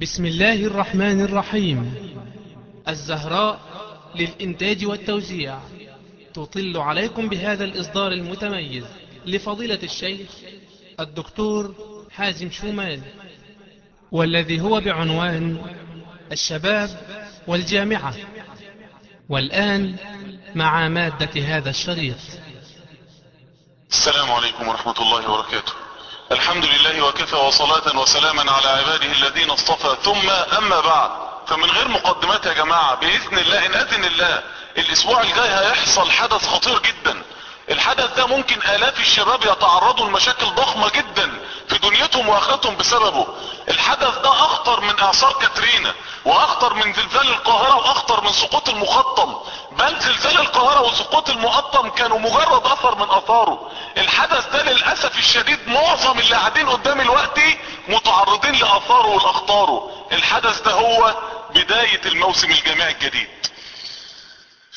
بسم الله الرحمن الرحيم. الزهراء للإنتاج والتوزيع. تطل عليكم بهذا الإصدار المتميز لفضيلة الشيخ الدكتور حازم شومان والذي هو بعنوان الشباب والجامعة. والآن مع مادة هذا الشريط. السلام عليكم ورحمة الله وبركاته. الحمد لله وكفى وصلاة وسلاما على عباده الذين اصطفى. ثم أما بعد فمن غير مقدمات يا جماعة بإذن الله إن أذن الله الأسبوع الجاي هيحصل حدث خطير جدا. الحدث ده ممكن آلاف الشباب يتعرضوا لمشاكل ضخمة جدا في دنيتهم وآخرتهم بسببه. الحدث ده أخطر من اعصار كاترينا وأخطر من زلزال القاهرة وأخطر من سقوط المخطم. بل زلزال القاهرة وسقوط المقطم كانوا مجرد أثر من آثاره. الحدث ده للأسف الشديد معظم اللي قاعدين قدام الوقت متعرضين لآثاره والأخطاره. الحدث ده هو بداية الموسم الجامعي الجديد.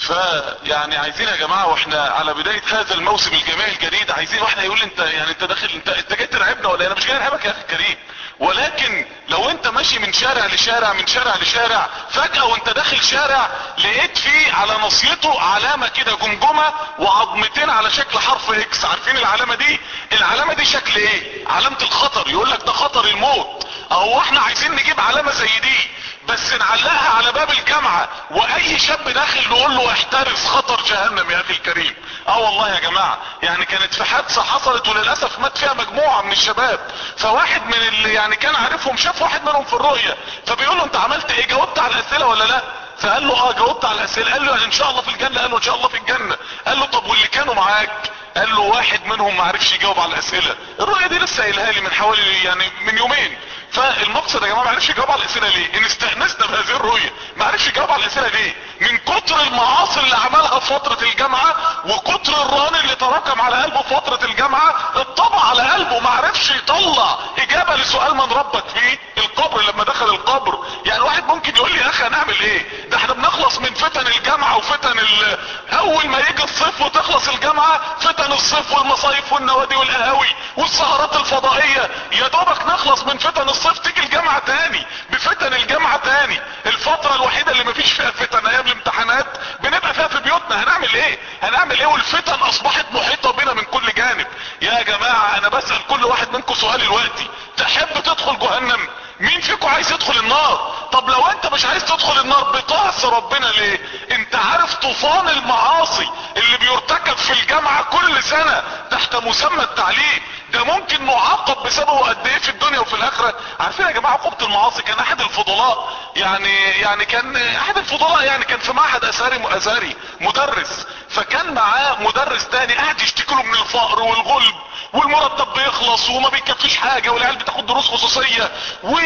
فيعني عايزين يا جماعة وإحنا على بداية هذا الموسم الجامعي الجديد عايزين وإحنا يقول انت يعني انت داخل انت انت جاي ترعبنا ولا أنا مش جاي ارعبك يا أخي الكريم. ولكن لو انت ماشي من شارع لشارع من شارع لشارع فجأة وانت داخل شارع لقيت فيه على نصيته علامة كده جمجمة وعظمتين على شكل حرف إكس عارفين العلامة دي؟ العلامة دي شكل إيه؟ علامة الخطر. يقول لك ده خطر الموت. اهو إحنا عايزين نجيب علامة زي دي. بس نعلقها على باب الجامعة وأي شاب داخل نقول له احترس خطر جهنم يا أخي الكريم. آه والله يا جماعة يعني كانت في حادثة حصلت وللأسف مات فيها مجموعة من الشباب. فواحد من اللي يعني كان عارفهم شاف واحد منهم في الرؤية. فبيقول له أنت عملت إيه؟ جاوبت على الأسئلة ولا لأ؟ فقال له آه جاوبت على الأسئلة. قال له إن شاء الله في الجنة؟ قال له إن شاء الله في الجنة. قال له طب واللي كانوا معاك؟ قال له واحد منهم ما عرفش يجاوب على الأسئلة. الرؤية دي لسه قايلها لي من حوالي يعني من يومين. فالمقصد يا جماعة ما عرفش يجاوب على الأسئلة ليه؟ إن استأنسنا بهذه الرؤية. ما عرفش يجاوب على الأسئلة ليه؟ من كتر المعاصي اللي عملها في فترة الجامعة وكتر الران اللي تراكم على قلبه في فترة الجامعة اتطبع على قلبه ما عرفش يطلع إجابة لسؤال من ربك. فيه القبر لما دخل القبر. يعني واحد ممكن يقول لي يا أخي هنعمل إيه؟ ده إحنا بنخلص من فتن الجامعة وفتن ال... أول ما يجي الصيف وتخلص الجامعة فتن الصيف والمصايف والنوادي والقهاوي والسهرات الفضائية. يا دوبك نخلص من فتن الصيف تيجي الجامعة تاني بفتن الجامعة تاني. الفترة الوحيدة اللي مفيش فيها فتن أيام الامتحانات بنبقى فيها في بيوتنا. هنعمل إيه؟ هنعمل إيه؟ والفتن أصبحت محيطة بنا من كل جانب. يا جماعة أنا بسأل كل واحد منكم سؤال دلوقتي. تحب تدخل جهنم؟ مين فيكم عايز يدخل النار؟ طب لو انت مش عايز تدخل النار بتعصي ربنا ليه؟ انت عارف طوفان المعاصي اللي بيرتكب في الجامعة كل سنة تحت مسمى التعليم. ده ممكن نعاقب بسببه قد إيه في الدنيا وفي الآخرة. عارفين يا جماعة عقوبة المعاصي كان أحد الفضلاء. يعني يعني كان أحد الفضلاء يعني كان في معهد اثاري اثاري مدرس. فكان معاه مدرس تاني قاعد يشتكي له من الفقر والغلب والمرتب بيخلص وما بيكفيش حاجة والعيال بتاخد دروس خصوصية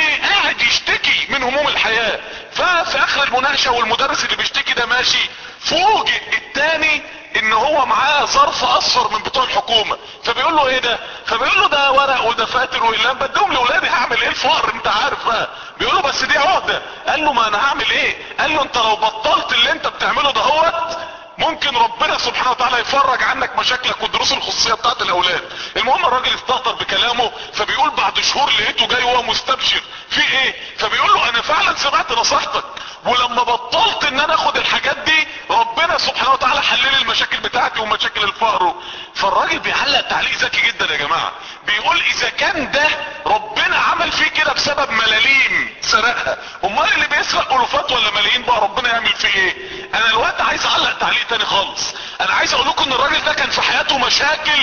وقاعد يشتكي من هموم الحياة. ففي آخر المناقشة والمدرس اللي بيشتكي ده ماشي. فوجئ التاني إن هو معاه ظرف أصفر من بتوع الحكومة. فبيقول له إيه ده؟ فبيقول له ده ورق ودفاتر واقلام بدهم لأولادي هعمل إيه؟ الفقر أنت عارف بقى. بيقول له بس دي عهدة قال له ما أنا هعمل إيه؟ قال له أنت لو بطلت اللي أنت بتعمله دهوت ممكن ربنا سبحانه وتعالى يفرج عنك مشاكلك والدروس الخصوصية بتاعت الأولاد. المهم الراجل استهتر بكلامه فبيقول بعد شهور لقيته جاي وهو مستبشر. في إيه؟ فبيقول له أنا فعلا سمعت نصيحتك. ولما بطلت إن أنا آخد الحاجات دي ربنا سبحانه وتعالى حل لي المشاكل بتاعتي ومشاكل الفقر. فالراجل بيعلق تعليق ذكي جدا يا جماعة. بيقول إذا كان ده ربنا عمل فيه كده بسبب ملاليم سرقها. أمال اللي بيسرق ألوفات ولا ملايين بقى ربنا يعمل فيه إيه؟ أنا الوقت عايز أعلق تعليق تاني خالص. أنا عايز أقول لكم إن الراجل ده كان في حياته مشاكل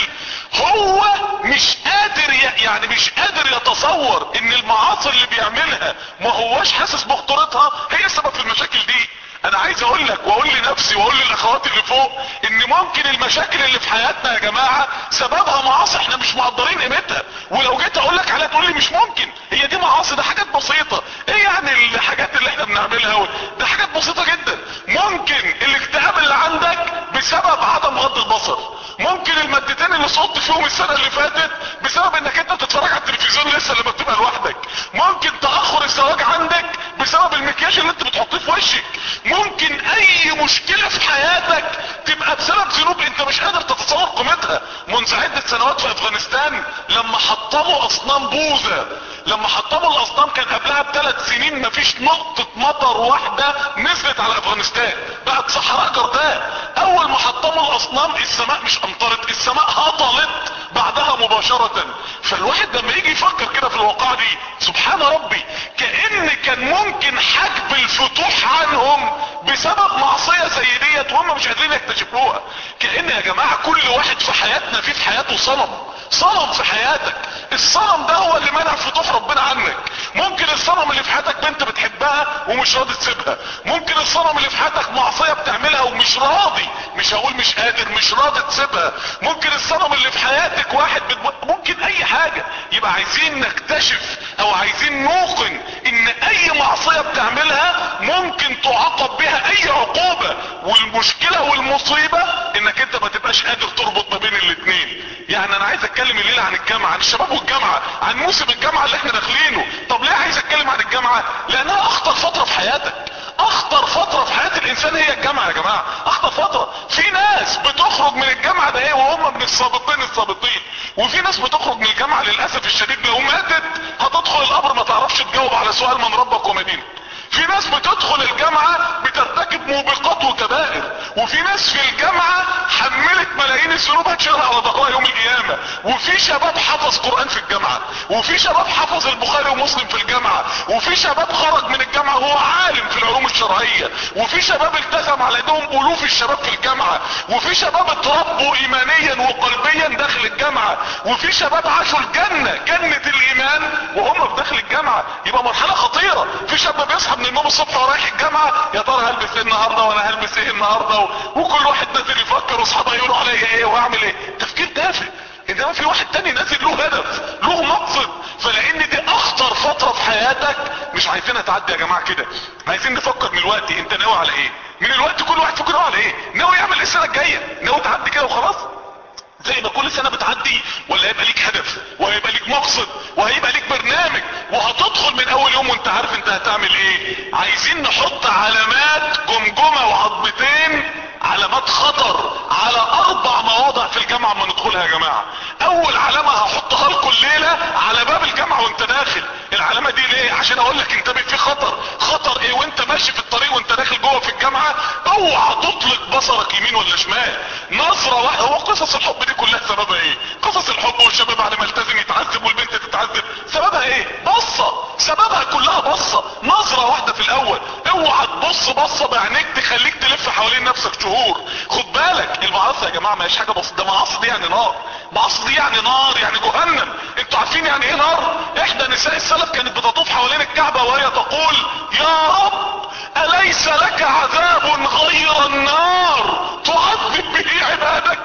هو مش قادر يعني مش قادر يتصور إن المعاصي اللي بيعملها ما هوش حاسس بخطورتها هي السبب في المشاكل دي. أنا عايز أقول لك واقول لنفسي واقول للاخوات اللي فوق ان ممكن المشاكل اللي في حياتنا يا جماعة سببها معاصي إحنا مش مقدرين قيمتها. ولو جيت أقول لك عليها تقول لي مش ممكن. هي دي معاصي ده حاجات بسيطة. إيه يعني الحاجات اللي إحنا بنعملها؟ ده حاجات بسيطة جدا. ممكن الاكتئاب اللي عندك بسبب عدم غض البصر. ممكن المادتين اللي صوت فيهم السنة اللي فاتت بسبب انك انت بتتفرج على التلفزيون لسه لما بتبقى لوحدك. ممكن تأخر الزواج عندك بسبب المكياج اللي انت بتحطيه في وشك. ممكن أي مشكلة في حياتك تبقى بسبب ذنوب أنت مش قادر تتصور قيمتها. منذ عدة سنوات في أفغانستان لما حطموا أصنام بوذا لما حطموا الأصنام كان قبلها بثلاث سنين مفيش نقطة مطر واحدة نزلت على أفغانستان. بقت صحراء جرداء. أول ما حطموا الأصنام السماء مش أمطرت السماء هطلت. مباشرة. فالواحد لما يجي يفكر كده في الواقعة دي سبحان ربي كأن كان ممكن حجب الفتوح عنهم بسبب معصية زي ديت وهم مش قادرين يكتشفوها. كأن يا جماعة كل واحد في حياتنا في في حياته صنم. صنم في حياتك. الصنم ده هو اللي منع فتوح ربنا عنك. ممكن الصنم اللي في حياتك بنت بتحبها ومش راضي تسيبها. ممكن الصنم اللي في حياتك معصية بتعملها ومش راضي. مش هقول مش قادر مش راضي تسيبها. ممكن الصنم اللي في حياتك واحد بتب... ممكن أي حاجة. يبقى عايزين نكتشف أو عايزين نوقن إن أي معصية بتعملها ممكن تعاقب بها أي عقوبة. والمشكلة والمصيبة إنك أنت ما تبقاش قادر تربط ما بين الاتنين. يعني أنا عايز أتكلم الليلة عن الجامعة عن الشباب والجامعة عن موسم الجامعة اللي إحنا داخلينه. طب ليه عايز أتكلم عن الجامعة؟ لأنها أخطر فترة في حياتك. أخطر فترة في حياة الإنسان هي الجامعة يا جماعة. أخطر فترة. في ناس بتخرج من الجامعة ده إيه وهم من السابقين السابقين. وفي ناس بتخرج من الجامعة للأسف الشديد لو ماتت هتدخل القبر ما تعرفش تجاوب على سؤال من ربك ومدينك في ناس بتدخل الجامعة بترتكب موبقات وكبائر وفي ناس في الجامعة حملت ملايين الذنوب هتشيلها على ظهرها يوم القيامة وفي شباب حفظ قرآن في الجامعة وفي شباب حفظ البخاري ومسلم في الجامعة وفي شباب خرج من الجامعة وهو عالم في العلوم الشرعية وفي شباب التزم على ايدهم الوف الشباب في الجامعة وفي شباب اتربوا ايمانيا وقلبيا داخل الجامعة وفي شباب عاشوا الجنة جنة الإيمان وهم في داخل الجامعة يبقى مرحلة خطيرة في شاب بيصحى من النوم الصبح ورايح الجامعة. يا ترى هلبس إيه النهاردة وأنا هلبس إيه النهاردة؟ و... وكل واحد نازل يفكر واصحابه يقولوا عليا إيه وأعمل إيه. تفكير تافه انما في واحد تاني نازل له هدف له مقصد. فلأن دي أخطر فترة في حياتك مش عايزينها تعدي يا جماعة كده. عايزين نفكر من الوقت أنت ناوي على إيه؟ من الوقت كل واحد ناوي على إيه؟ ناوي يعمل إيه السنة الجاية؟ ناوي تعدي كده وخلاص؟ زي كل سنة بتعدي ولا هيبقى ليك هدف وهيبقى ليك مقصد وهيبقى ليك برنامج وهتدخل من أول يوم وأنت عارف أنت هتعمل إيه. عايزين نحط علامات جمجمة وعظمتين علامات خطر على أربع مواضع في الجامعة أما ندخلها يا جماعة. أول علامة هحطها لكم الليلة على باب الجامعة وأنت داخل. العلامة دي ليه؟ عشان أقول لك انتبه في خطر. خطر إيه؟ وأنت ماشي في الطريق وأنت داخل جوه في الجامعة أوعى تطلق بصرك يمين ولا شمال. نظرة واحدة هو قصص الحب دي كلها سببها إيه؟ قصص الحب والشباب بعد ما التزم يتعذب والبنت تتعذب. سببها إيه؟ بصة. سببها كلها بصة. نظرة واحدة في الأول. أوعى تبص بصة بعينيك تخليك تلف حوالين نفسك شهور خد بالك المعاصي يا جماعة ما هيش حاجة بسيطة ده معاصي دي يعني نار. معاصي دي يعني نار يعني جهنم. أنتوا عارفين يعني إيه نار؟ احدى نساء السلف كانت بتطوف حوالين الكعبة وهي تقول يا رب أليس لك عذاب غير النار؟ تعذب به عبادك.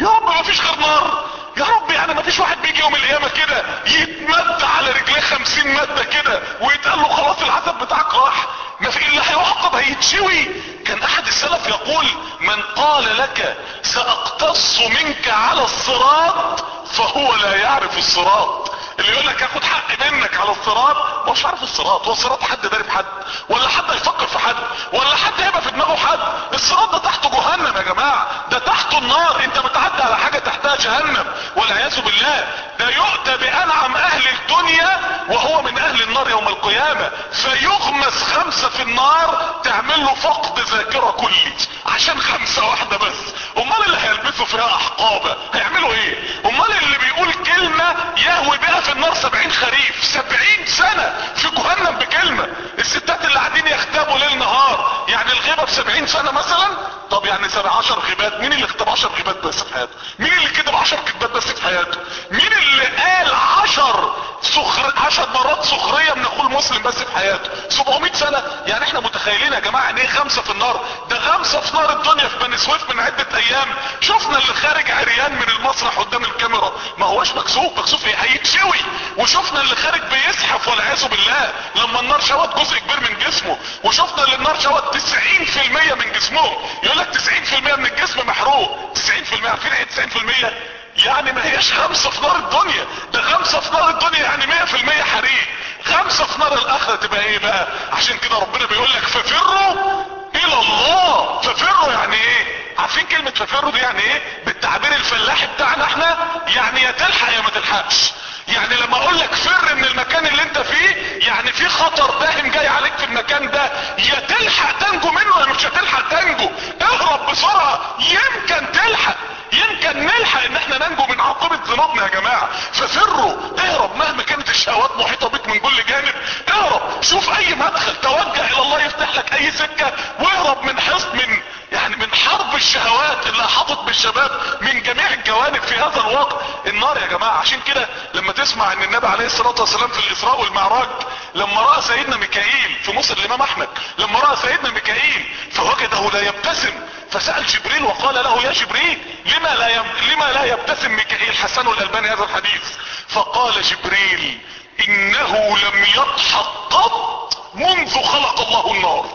يا رب ما فيش غير نار. يا رب يعني ما فيش واحد بيجي يوم القيامة كده يتمد على رجليه خمسين مادة كده ويتقال له خلاص العذاب بتاعك راح. ما في اللي هيعاقب هيتشوي. كان أحد السلف يقول من قال لك سأقتص منك على الصراط فهو لا يعرف الصراط. اللي يقول لك هاخد حق منك على الصراط مش عارف الصراط. هو الصراط حد داري بحد ولا حد هيفكر في حد ولا حد هيبقى في دماغه حد. الصراط ده تحته جهنم يا جماعة ده تحته النار. انت بتعدي على حاجة جهنم والعياذ بالله. ده يؤتى بأنعم أهل الدنيا وهو من أهل النار يوم القيامة. فيغمس خمسة في النار تعمل له فقد ذاكرة كلي عشان خمسة واحدة بس. أمال اللي هيلبسوا فيها أحقابة. هيعملوا إيه؟ أمال اللي بيقول كلمة يهوي بها في النار سبعين خريف. سبعين سنة في جهنم بكلمة. الستات اللي قاعدين يختبوا ليل نهار. يعني الغيبة بسبعين سنة مثلا؟ طب يعني سبع عشر غيبات مين اللي اختب عشر غيبات بس في حياته؟ مين اللي كتب عشر كتبات بس في حياته؟ مين اللي قال عشر سخر عشر مرات سخرية من أخوه المسلم بس في حياته؟ 700 سنة يعني إحنا متخيلين يا جماعة إن إيه خمسة في النار؟ ده خمسة في نار الدنيا في بني سويف من عدة أيام. شفنا اللي خارج عريان من المسرح قدام الكاميرا. ما هوش مكسوف مكسوف هيتشوي وشفنا اللي خارج بيزحف والعياذ بالله لما النار شوت جزء كبير من جسمه. وشفنا اللي النار شوت 90% من جسمهم. يقول لك 90% من الجسم محروق. 90% عارفين إيه 90% يعني ما هيش خمسة في نار الدنيا. ده خمسة في نار الدنيا يعني مية في المية حريق. خمسة في نار الآخرة تبقى إيه بقى؟ عشان كده ربنا بيقول لك ففروا إلى الله. ففروا يعني إيه؟ عارفين كلمة ففروا دي يعني إيه؟ بالتعبير الفلاحي بتاعنا إحنا. يعني يا تلحق يا ما تلحقش. يعني لما أقول لك فر من المكان اللي انت فيه يعني في خطر داهم جاي عليك في المكان ده يا تلحق تنجو منه يا مش هتلحق تنجو؟ اهرب بسرعة يمكن تلحق يمكن نلحق ان إحنا ننجو من عاقبة ذنوبنا يا جماعة. ففروا اهرب مهما كانت الشهوات محيطة بك من كل جانب. اهرب شوف أي مدخل توجه إلى الله يفتح لك أي سكة واهرب من حصن من يعني من حرب الشهوات اللي احاطت بالشباب من جميع الجوانب في هذا الوقت النار يا جماعة. عشان كده لما تسمع إن النبي عليه الصلاة والسلام في الإسراء والمعراج لما رأى سيدنا ميكائيل في مصر الإمام أحمد لما رأى سيدنا ميكائيل فوجده لا يبتسم فسأل جبريل وقال له يا جبريل لما لا يب... لما لا يبتسم ميكائيل حسن الألباني هذا الحديث؟ فقال جبريل إنه لم يضحك قط منذ خلق الله النار.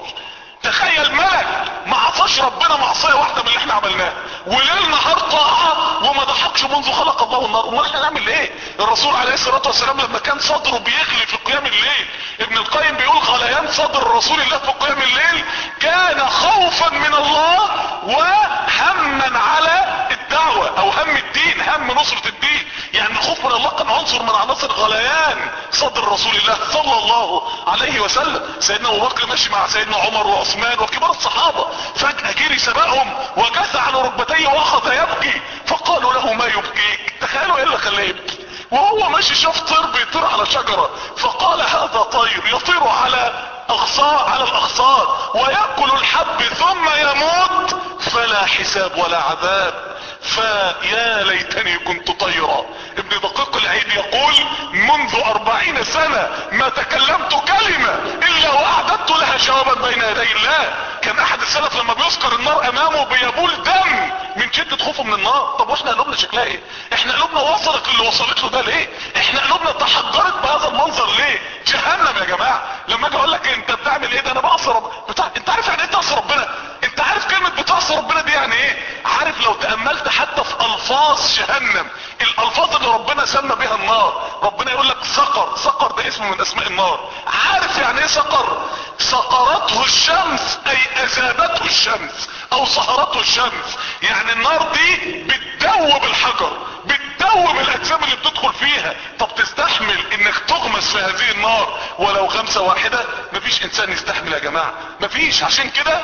تخيل ملك ما عصاش ربنا معصية واحدة من اللي إحنا عملناه. وليل نهار طاعة وما ضحكش منذ خلق الله النار. امال إحنا نعمل إيه؟ الرسول عليه الصلاة والسلام لما كان صدره بيغلي في قيام الليل ابن القيم بيقول غليان صدر رسول الله في قيام الليل كان خوفا من الله وهما على الدعوة أو هم الدين هم نصرة الدين. يعني الخوف من الله كان عنصر من عناصر غليان صدر رسول الله صلى الله عليه وسلم. سيدنا أبو بكر ماشي مع سيدنا عمر وعثمان وكبار الصحابة. فجأة جري سبقهم وجث على ركبتيه وأخذ يبكي. فقالوا له ما يبكيك؟ تخيلوا إيه اللي خلاه يبكي؟ وهو ماشي شاف طير بيطير على شجرة. فقال هذا طير يطير على اغصان على الاغصان ويأكل الحب ثم يموت. فلا حساب ولا عذاب. فيا ليتني كنت طيرا. ابن دقيق العيد يقول منذ أربعين سنة ما تكلمت كلمة إلا وأعددت لها جوابا بين يدي الله. كان أحد السلف لما بيذكر النار أمامه بيبول دم من شدة خوفه من النار. طب وإحنا قلوبنا شكلها إيه؟ إحنا قلوبنا وصلت اللي وصلت له ده ليه؟ إحنا قلوبنا تحجرت بهذا المنظر ليه؟ جهنم يا جماعة. لما أجي أقول لك أنت بتعمل إيه؟ ده أنا بعصي رب... بتاع... أنت عارف يعني إيه تعصي ربنا؟ أنت عارف كلمة بتعصي ربنا دي يعني إيه؟ عارف لو تأملت حتى في ألفاظ جهنم. الألفاظ اللي ربنا سمى بها النار. ربنا يقول لك سقر. سقر ده اسم من أسماء النار. عارف يعني إيه سقر؟ سقرته الشمس أي اذابته الشمس أو سهرته الشمس. يعني النار دي بتدوب الحجر بتدوب الأجسام اللي بتدخل فيها. طب تستحمل إنك تغمس في هذه النار ولو غمسة واحدة؟ مفيش إنسان يستحمل يا جماعة. مفيش. عشان كده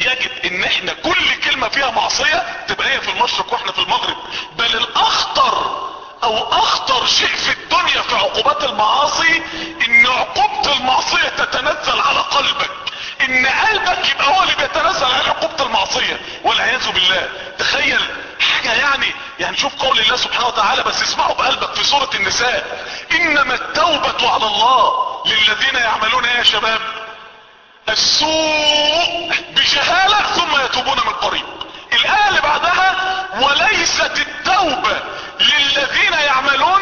يجب إن إحنا كل كلمة فيها معصية تبقى هي في المشرق وإحنا في المغرب. بل الأخطر أو أخطر شيء في الدنيا في عقوبات المعاصي إن عقوبة المعصية تتنزل على قلبك. إن قلبك يبقى هو اللي بيتنزل على عقوبة المعصية. والعياذ بالله. تخيل حاجة يعني يعني شوف قول الله سبحانه وتعالى بس اسمعوا بقلبك في سورة النساء. إنما التوبة على الله للذين يعملون إيه يا شباب؟ السوء بجهالة ثم يتوبون من قريب الآية اللي بعدها وليست التوبة للذين يعملون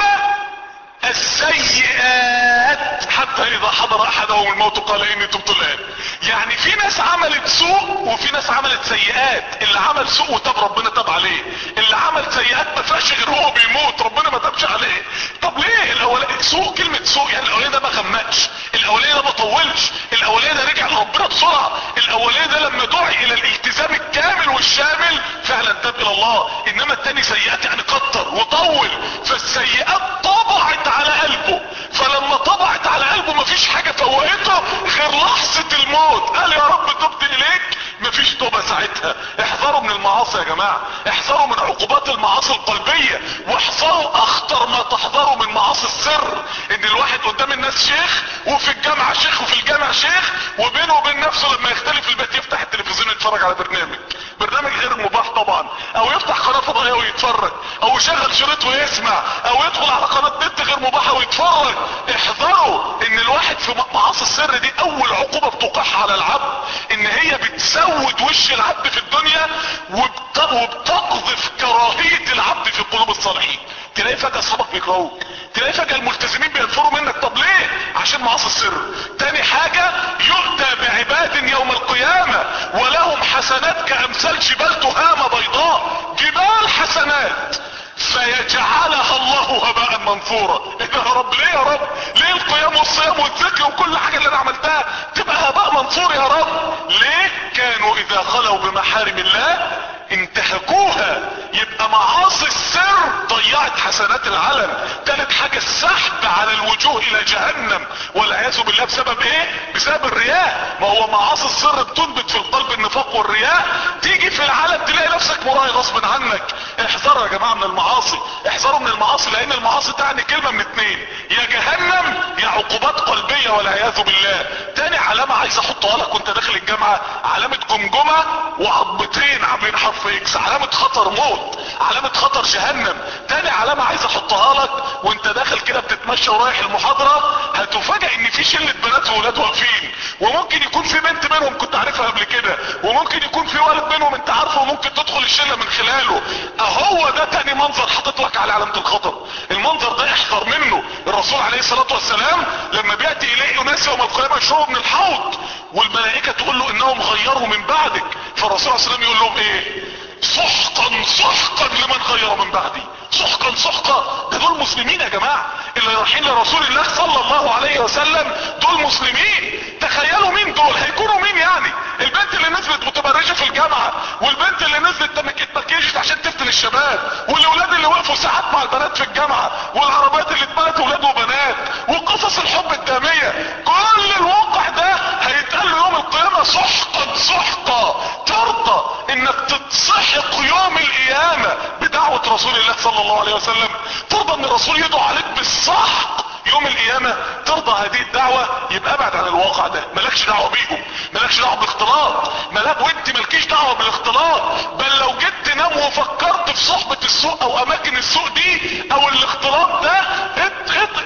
السيئات حتى إذا حضر أحدهم الموت قال إني تبت الآن. يعني في ناس عملت سوء وفي ناس عملت سيئات. اللي عمل سوء وتاب ربنا تاب عليه. اللي عمل سيئات ما فيهاش غير هو بيموت ربنا ما تابش عليه. طب ليه؟ الاولاني سوء كلمة سوء يعني الاولاني ده ما غمقش. الاولاني ده ما طولش. الاولاني ده رجع لربنا بسرعة. الاولاني ده لما دعي إلى الالتزام الكامل والشامل فعلا تاب إلى الله. إنما التاني سيئات يعني كتر وطول. فالسيئات طبعت على قلبه. فلما طبعت على قلبه مفيش حاجة فوقته غير لحظة الموت. قال يا رب تبت إليك. مفيش توبة ساعتها. احذروا من المعاصي يا جماعة. احذروا من عقوبات المعاصي القلبية. واحذروا أخطر ما تحذروا من معاصي السر. إن الواحد قدام الناس شيخ وفي الجامعة شيخ وفي الجامع شيخ وبينه وبين نفسه لما يختلف البيت يفتح التلفزيون يتفرج على برنامج. برنامج غير مباح طبعا. أو يفتح قناة فضائية ويتفرج. أو يشغل شريط ويسمع. أو يدخل على قناة نت غير مباحة ويتفرج. احذروا إن الواحد في معاصي السر دي أول عقوبة بتوقعها على العبد. إن هي بتسود وش العبد في الدنيا وبت... وبتقذف كراهية العبد في قلوب الصالحين. تلاقي فجأة اصحابك بيكرهوك. تلاقي فجأة الملتزمين بينفروا منك. طب ليه؟ عشان معاصي السر. تاني حاجة يؤتى بعباد يوم القيامة ولهم حسنات كأمثال جبال تهامة بيضاء. جبال حسنات. فيجعلها الله هباء منثورا يا رب ليه يا رب؟ ليه القيام والصيام والذكر وكل حاجة اللي أنا عملتها تبقى هباء منثور يا رب؟ ليه كانوا إذا خلوا بمحارم الله انتهكوها. يبقى معاصي السر ضيعت حسنات العلن. تالت حاجة السحب على الوجوه إلى جهنم. والعياذ بالله بسبب إيه؟ بسبب الرياء. ما هو معاصي السر بتنبت في القلب النفاق والرياء. تيجي في العالم تلاقي نفسك مراهي غصب عنك. احذروا يا جماعة من المعاصي. احذروا من المعاصي لأن المعاصي تعني كلمة من اتنين. يا جهنم يا عقوبات قلبية والعياذ بالله. تاني علامة عايز أحطها لك وأنت داخل الجامعة. علامة جمجمة وعضمتين عاملين حرف إكس علامة خطر موت. علامة خطر جهنم. تاني علامة عايز أحطها لك. وأنت داخل كده بتتمشى ورايح المحاضرة هتفاجئ إن في شلة بنات وولاد واقفين. وممكن يكون في بنت منهم كنت عارفها قبل كده. وممكن يكون في ولد منهم أنت عارفه وممكن تدخل الشلة من خلاله. أهو ده تاني منظر حاطط لك على علامة الخطر. المنظر ده احذر منه. الرسول عليه الصلاة والسلام لما بيأتي إليه أناس يوم القيامة يشربوا من الحوض والملائكة تقول له إنهم غيروا من بعدك. فالرسول عليه السلام يقول لهم إيه؟ سحقا سحقا لمن غير من بعدي. سحقا سحقا ده دول مسلمين يا جماعة. اللي رايحين لرسول الله صلى الله عليه وسلم دول مسلمين. تخيلوا مين دول؟ هيكونوا مين يعني؟ البنت اللي نزلت متبرجة في الجامعة والبنت اللي نزلت اتمكيجت عشان تفتن الشباب والأولاد اللي وقفوا ساعات مع البنات في الجامعة والعربيات اللي اتملت ولاد وبنات وقصص الحب الدامية. كل الواقع ده هيتقال يوم القيامة سحقا سحقا. ترضى إنك تتسحق يوم القيامة بدعوة رسول الله صلى الله عليه وسلم. ترضى إن الرسول يدعو عليك بالسحق. يوم القيامة ترضى هذه الدعوة يبقى ابعد عن الواقع ده. مالكش دعوة بيهم مالكش دعوة بالاختلاط. ملاك وانت مالكيش دعوة بالاختلاط. بل لو جيت تنام وفكرت في صحبة السوق أو أماكن السوق دي أو الاختلاط ده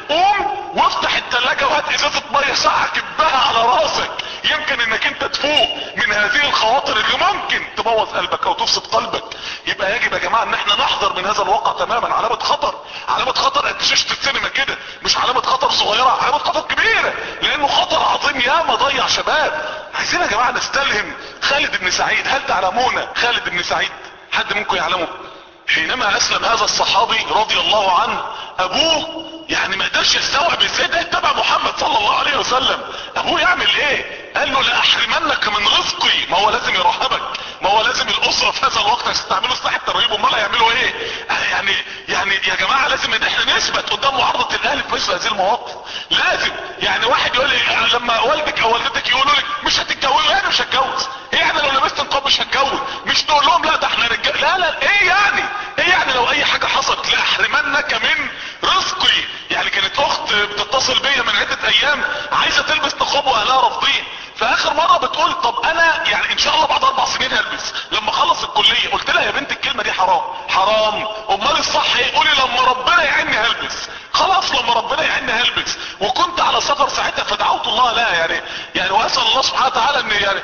قوم وافتح التلاجة وهات إزازة مية ساعة كبها على راسك. يمكن إنك أنت تفوق من هذه الخواطر اللي ممكن تبوظ قلبك أو تفسد قلبك. يبقى يجب يا جماعة إن إحنا نحذر من هذا الواقع تماما علامة خطر. علامة خطر قد شاشة السينما كده مش علامة خطر صغيرة علامة خطر كبيرة لأنه خطر عظيم ياما ضيع شباب. عايزين يا جماعة نستلهم. خالد بن سعيد هل تعلمون خالد بن سعيد؟ حد منكم يعلمه؟ حينما أسلم هذا الصحابي رضي الله عنه أبوه يعني ما قدرش يستوعب إزاي ده يتبع محمد صلى الله عليه وسلم. أبوه يعمل إيه؟ قال له لاحرمنك من رزقي. ما هو لازم يرهبك. ما هو لازم الأسرة في هذا الوقت عشان تعملوا سلاح الترهيب امال هيعملوا إيه؟ يعني يعني يا جماعة لازم إن إحنا نثبت قدام معارضة الأهل مثل هذه المواقف. لازم يعني واحد يقول لي لما والدك أو والدتك يقولوا لك مش هتتجوزوا يعني مش هتجوز. إيه يعني لو لبست نقاب مش هتجوز؟ مش تقول لهم لا ده إحنا رجال. لا لا إيه يعني؟ إيه يعني لو أي حاجة حصلت؟ لاحرمنك من رزقي. يعني كانت أخت بتتصل بيا من عدة أيام عايزة تلبس نقاب وأهلها رافضين. فآخر مرة بتقول طب أنا يعني إن شاء الله بعد أربع سنين هلبس. لما اخلص الكلية. قلت لها يا بنت الكلمة دي حرام. حرام. أمال الصح إيه؟ قولي لما ربنا يعيني هلبس. خلاص لما ربنا يعيني هلبس. وكنت على سفر ساعتها فدعوت الله لها يعني يعني وأسأل الله سبحانه وتعالى إن يعني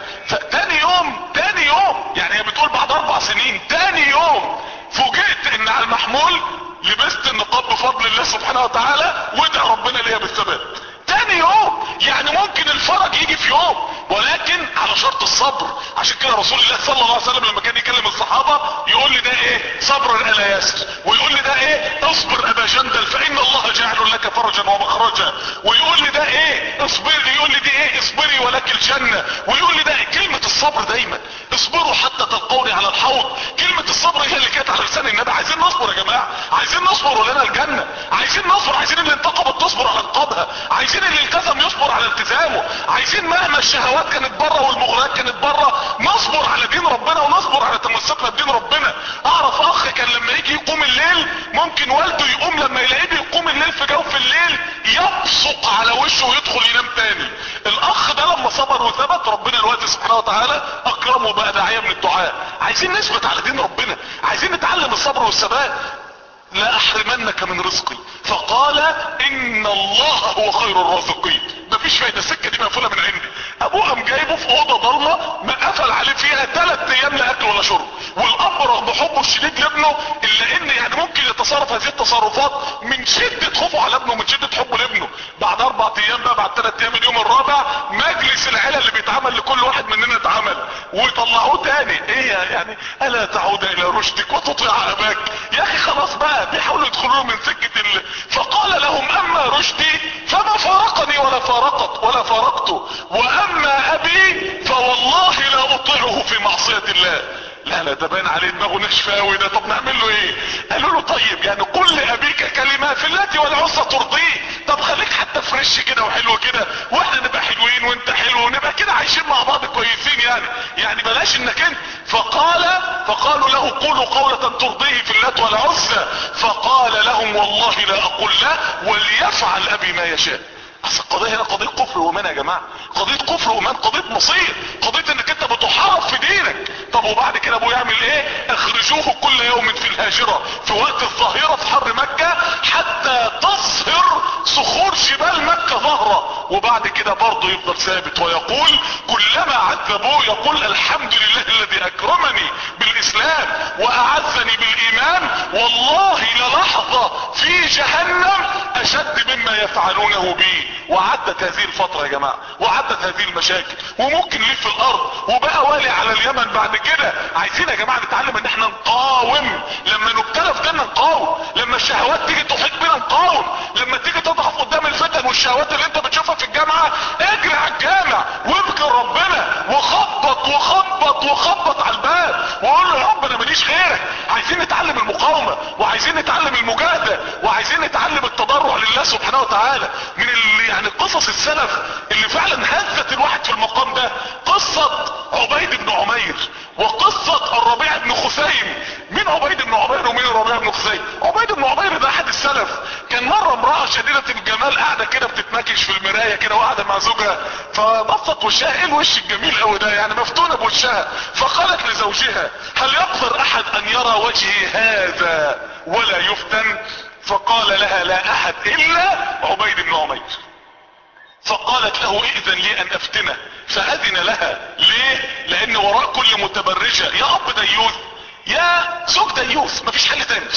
تاني يوم تاني يوم يعني هي بتقول بعد أربع سنين تاني يوم فوجئت إن على المحمول لبست النقاب بفضل الله سبحانه وتعالى وادعي ربنا ليا بالثبات. تاني يوم يعني ممكن الفرج يجي في يوم ولكن على شرط الصبر. عشان كده رسول الله صلى الله عليه وسلم لما كان يكلم الصحابة يقول لي ده إيه؟ صبر ألا ياسر ويقول لي ده إيه؟ اصبر أبا جندل فإن الله جعل لك فرجا ومخرجا. ويقول لي ده إيه؟ اصبر يقول لي دي إيه؟ اصبري ولك الجنة. ويقول لي ده؟ كلمة الصبر دايما. اصبروا حتى تلقوني على الحوض. كلمة الصبر هي اللي كانت على لسان النبي. عايزين نصبر يا جماعة. عايزين نصبر ولنا الجنة. عايزين نصبر. عايزين اللي انتقبت تصبر على انقاذها عايزين اللي التزم يصبر على التزامه. عايزين مهما الشهوات كانت بره والمغريات كانت بره نصبر على دين ربنا ونصبر على تمسكنا بدين ربنا. أعرف أخ كان لما يجي يقوم الليل ممكن والده يقوم لما يلاقيه بيقوم الليل في جوف الليل يبصق على وشه ويدخل ينام تاني. الأخ ده لما صبر وثبت ربنا الوقت سبحانه وتعالى أكرمه بقى داعية من الدعاء. عايزين نثبت على دين ربنا. عايزين نتعلم الصبر والثبات. لا أحرمنك من رزقي. فقال إن الله هو خير الرازقين. مفيش فايدة. السكه دي مقفولة من عندي. أبوه قام جايبه في أوضة ضلمة ما قفل عليه فيها ثلاث أيام لا أكل ولا شرب. والاب رغم حبه الشديد لابنه الا ان يعني ممكن يتصرف هذه التصرفات من شدة خوفه على ابنه من شدة حبه لابنه. بعد أربع أيام بقى بعد ثلاث أيام اليوم الرابع مجلس العيلة اللي بيتعمل لكل واحد مننا اتعمل. ويطلعوه تاني. إيه يعني؟ ألا تعود إلى رشدك وتطيع أباك. يا أخي خلاص بقى بيحاولوا يدخلوا من سكة ال... فقال لهم أما رشدي فما فارقني ولا فارقت ولا فارقته وأما أبي فوالله لا أطيعه في معصية الله. لا لا ده باين عليه دماغه ناشفه قوي ده طب نعمل له إيه؟ قالوا له طيب يعني قل لأبيك اللات والعزى ترضيه. طب خليك حتى فريش كده وحلو كده وإحنا نبقى حلوين وانت حلو ونبقى كده عايشين مع بعض كويسين يعني. يعني بلاش إنك أنت فقال فقالوا له قولوا قولة ترضيه في اللات والعزى فقال لهم والله لا أقول لا وليفعل أبي ما يشاء. أصل القضية هنا قضية كفر وايمان يا جماعة. قضية كفر وايمان قضية مصير. قضية إنك أنت بتحارب في دينك. طب وبعد كده ابوه يعمل إيه؟ أخرجوه كل يوم في الهاجرة في وقت الظهيرة في حر مكة حتى تصهر صخور جبال مكة ظهرة وبعد كده برضه يفضل ثابت ويقول كلما عذبوه يقول الحمد لله الذي أكرمني بالإسلام وأعزني بالإيمان. والله للحظة في جهنم أشد مما يفعلونه بي. وعدت هذه الفترة يا جماعة وعدت هذه المشاكل وممكن ليه في الأرض وبقى والي على اليمن بعد كده. عايزين يا جماعة نتعلم إن إحنا نقاوم. لما نبتلى في ديننا نقاوم. لما الشهوات تيجي تحيط بينا نقاوم. لما تيجي تضعف قدام الفتن والشهوات اللي أنت بتشوفها في الجامعة اجري على الجامع واذكر ربنا وخبط وخبط وخبط على الباب وقول له يا رب أنا ماليش غيرك عايزين نتعلم المقاومة وعايزين نتعلم المجاهدة وعايزين نتعلم التضرع لله سبحانه وتعالى من اللي يعني قصص السلف اللي فعلا هزت الواحد في المقام ده قصة عبيد بن عمير وقصة الربيع بن خثيم مين عبيد بن عمير ومين الربيع بن خثيم عبيد بن عمير ده أحد السلف. كان مرة امرأة شديدة الجمال قاعدة كده بتتمكش في المراية كده وقاعدة مع زوجها فبصت وشها إيه الوش الجميل قوي ده؟ يعني مفتونة بوشها. فقالت لزوجها هل يقدر أحد أن يرى وجهي هذا ولا يفتن؟ فقال لها لا أحد إلا عبيد بن عمير. فقالت له ائذن لي أن أفتنه. فأذن لها. ليه؟ لأن وراء كل متبرجة. يا اب ديوث. يا زوج ديوث. مفيش حل تاني.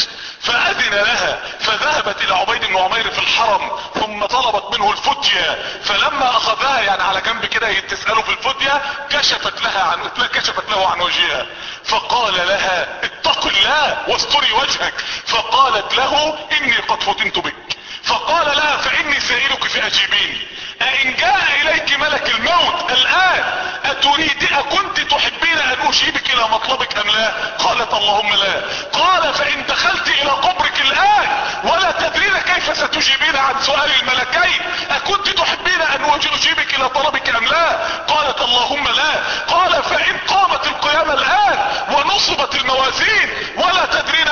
فأذن لها. فذهبت إلى عبيد بن عمير في الحرم ثم طلبت منه الفتية فلما أخذها يعني على جنب كده تسأله في الفتية كشفت لها عن كشفت له عن وجهها. فقال لها اتق الله واستري وجهك. فقالت له إني قد فتنت بك. فقال لها فإني سائلك فاجيبيني أئن جاء إليك ملك الموت الآن أتريد أكنت تحبين أن أجيبك إلى مطلبك أم لا؟ قالت اللهم لا. قال فإن دخلت إلى قبرك الآن ولا تدرين كيف ستجيبين عن سؤال الملكين أكنت تحبين أن أجيبك إلى طلبك أم لا؟ قالت اللهم لا. قال فإن قامت القيامة الآن ونصبت الموازين ولا تدرين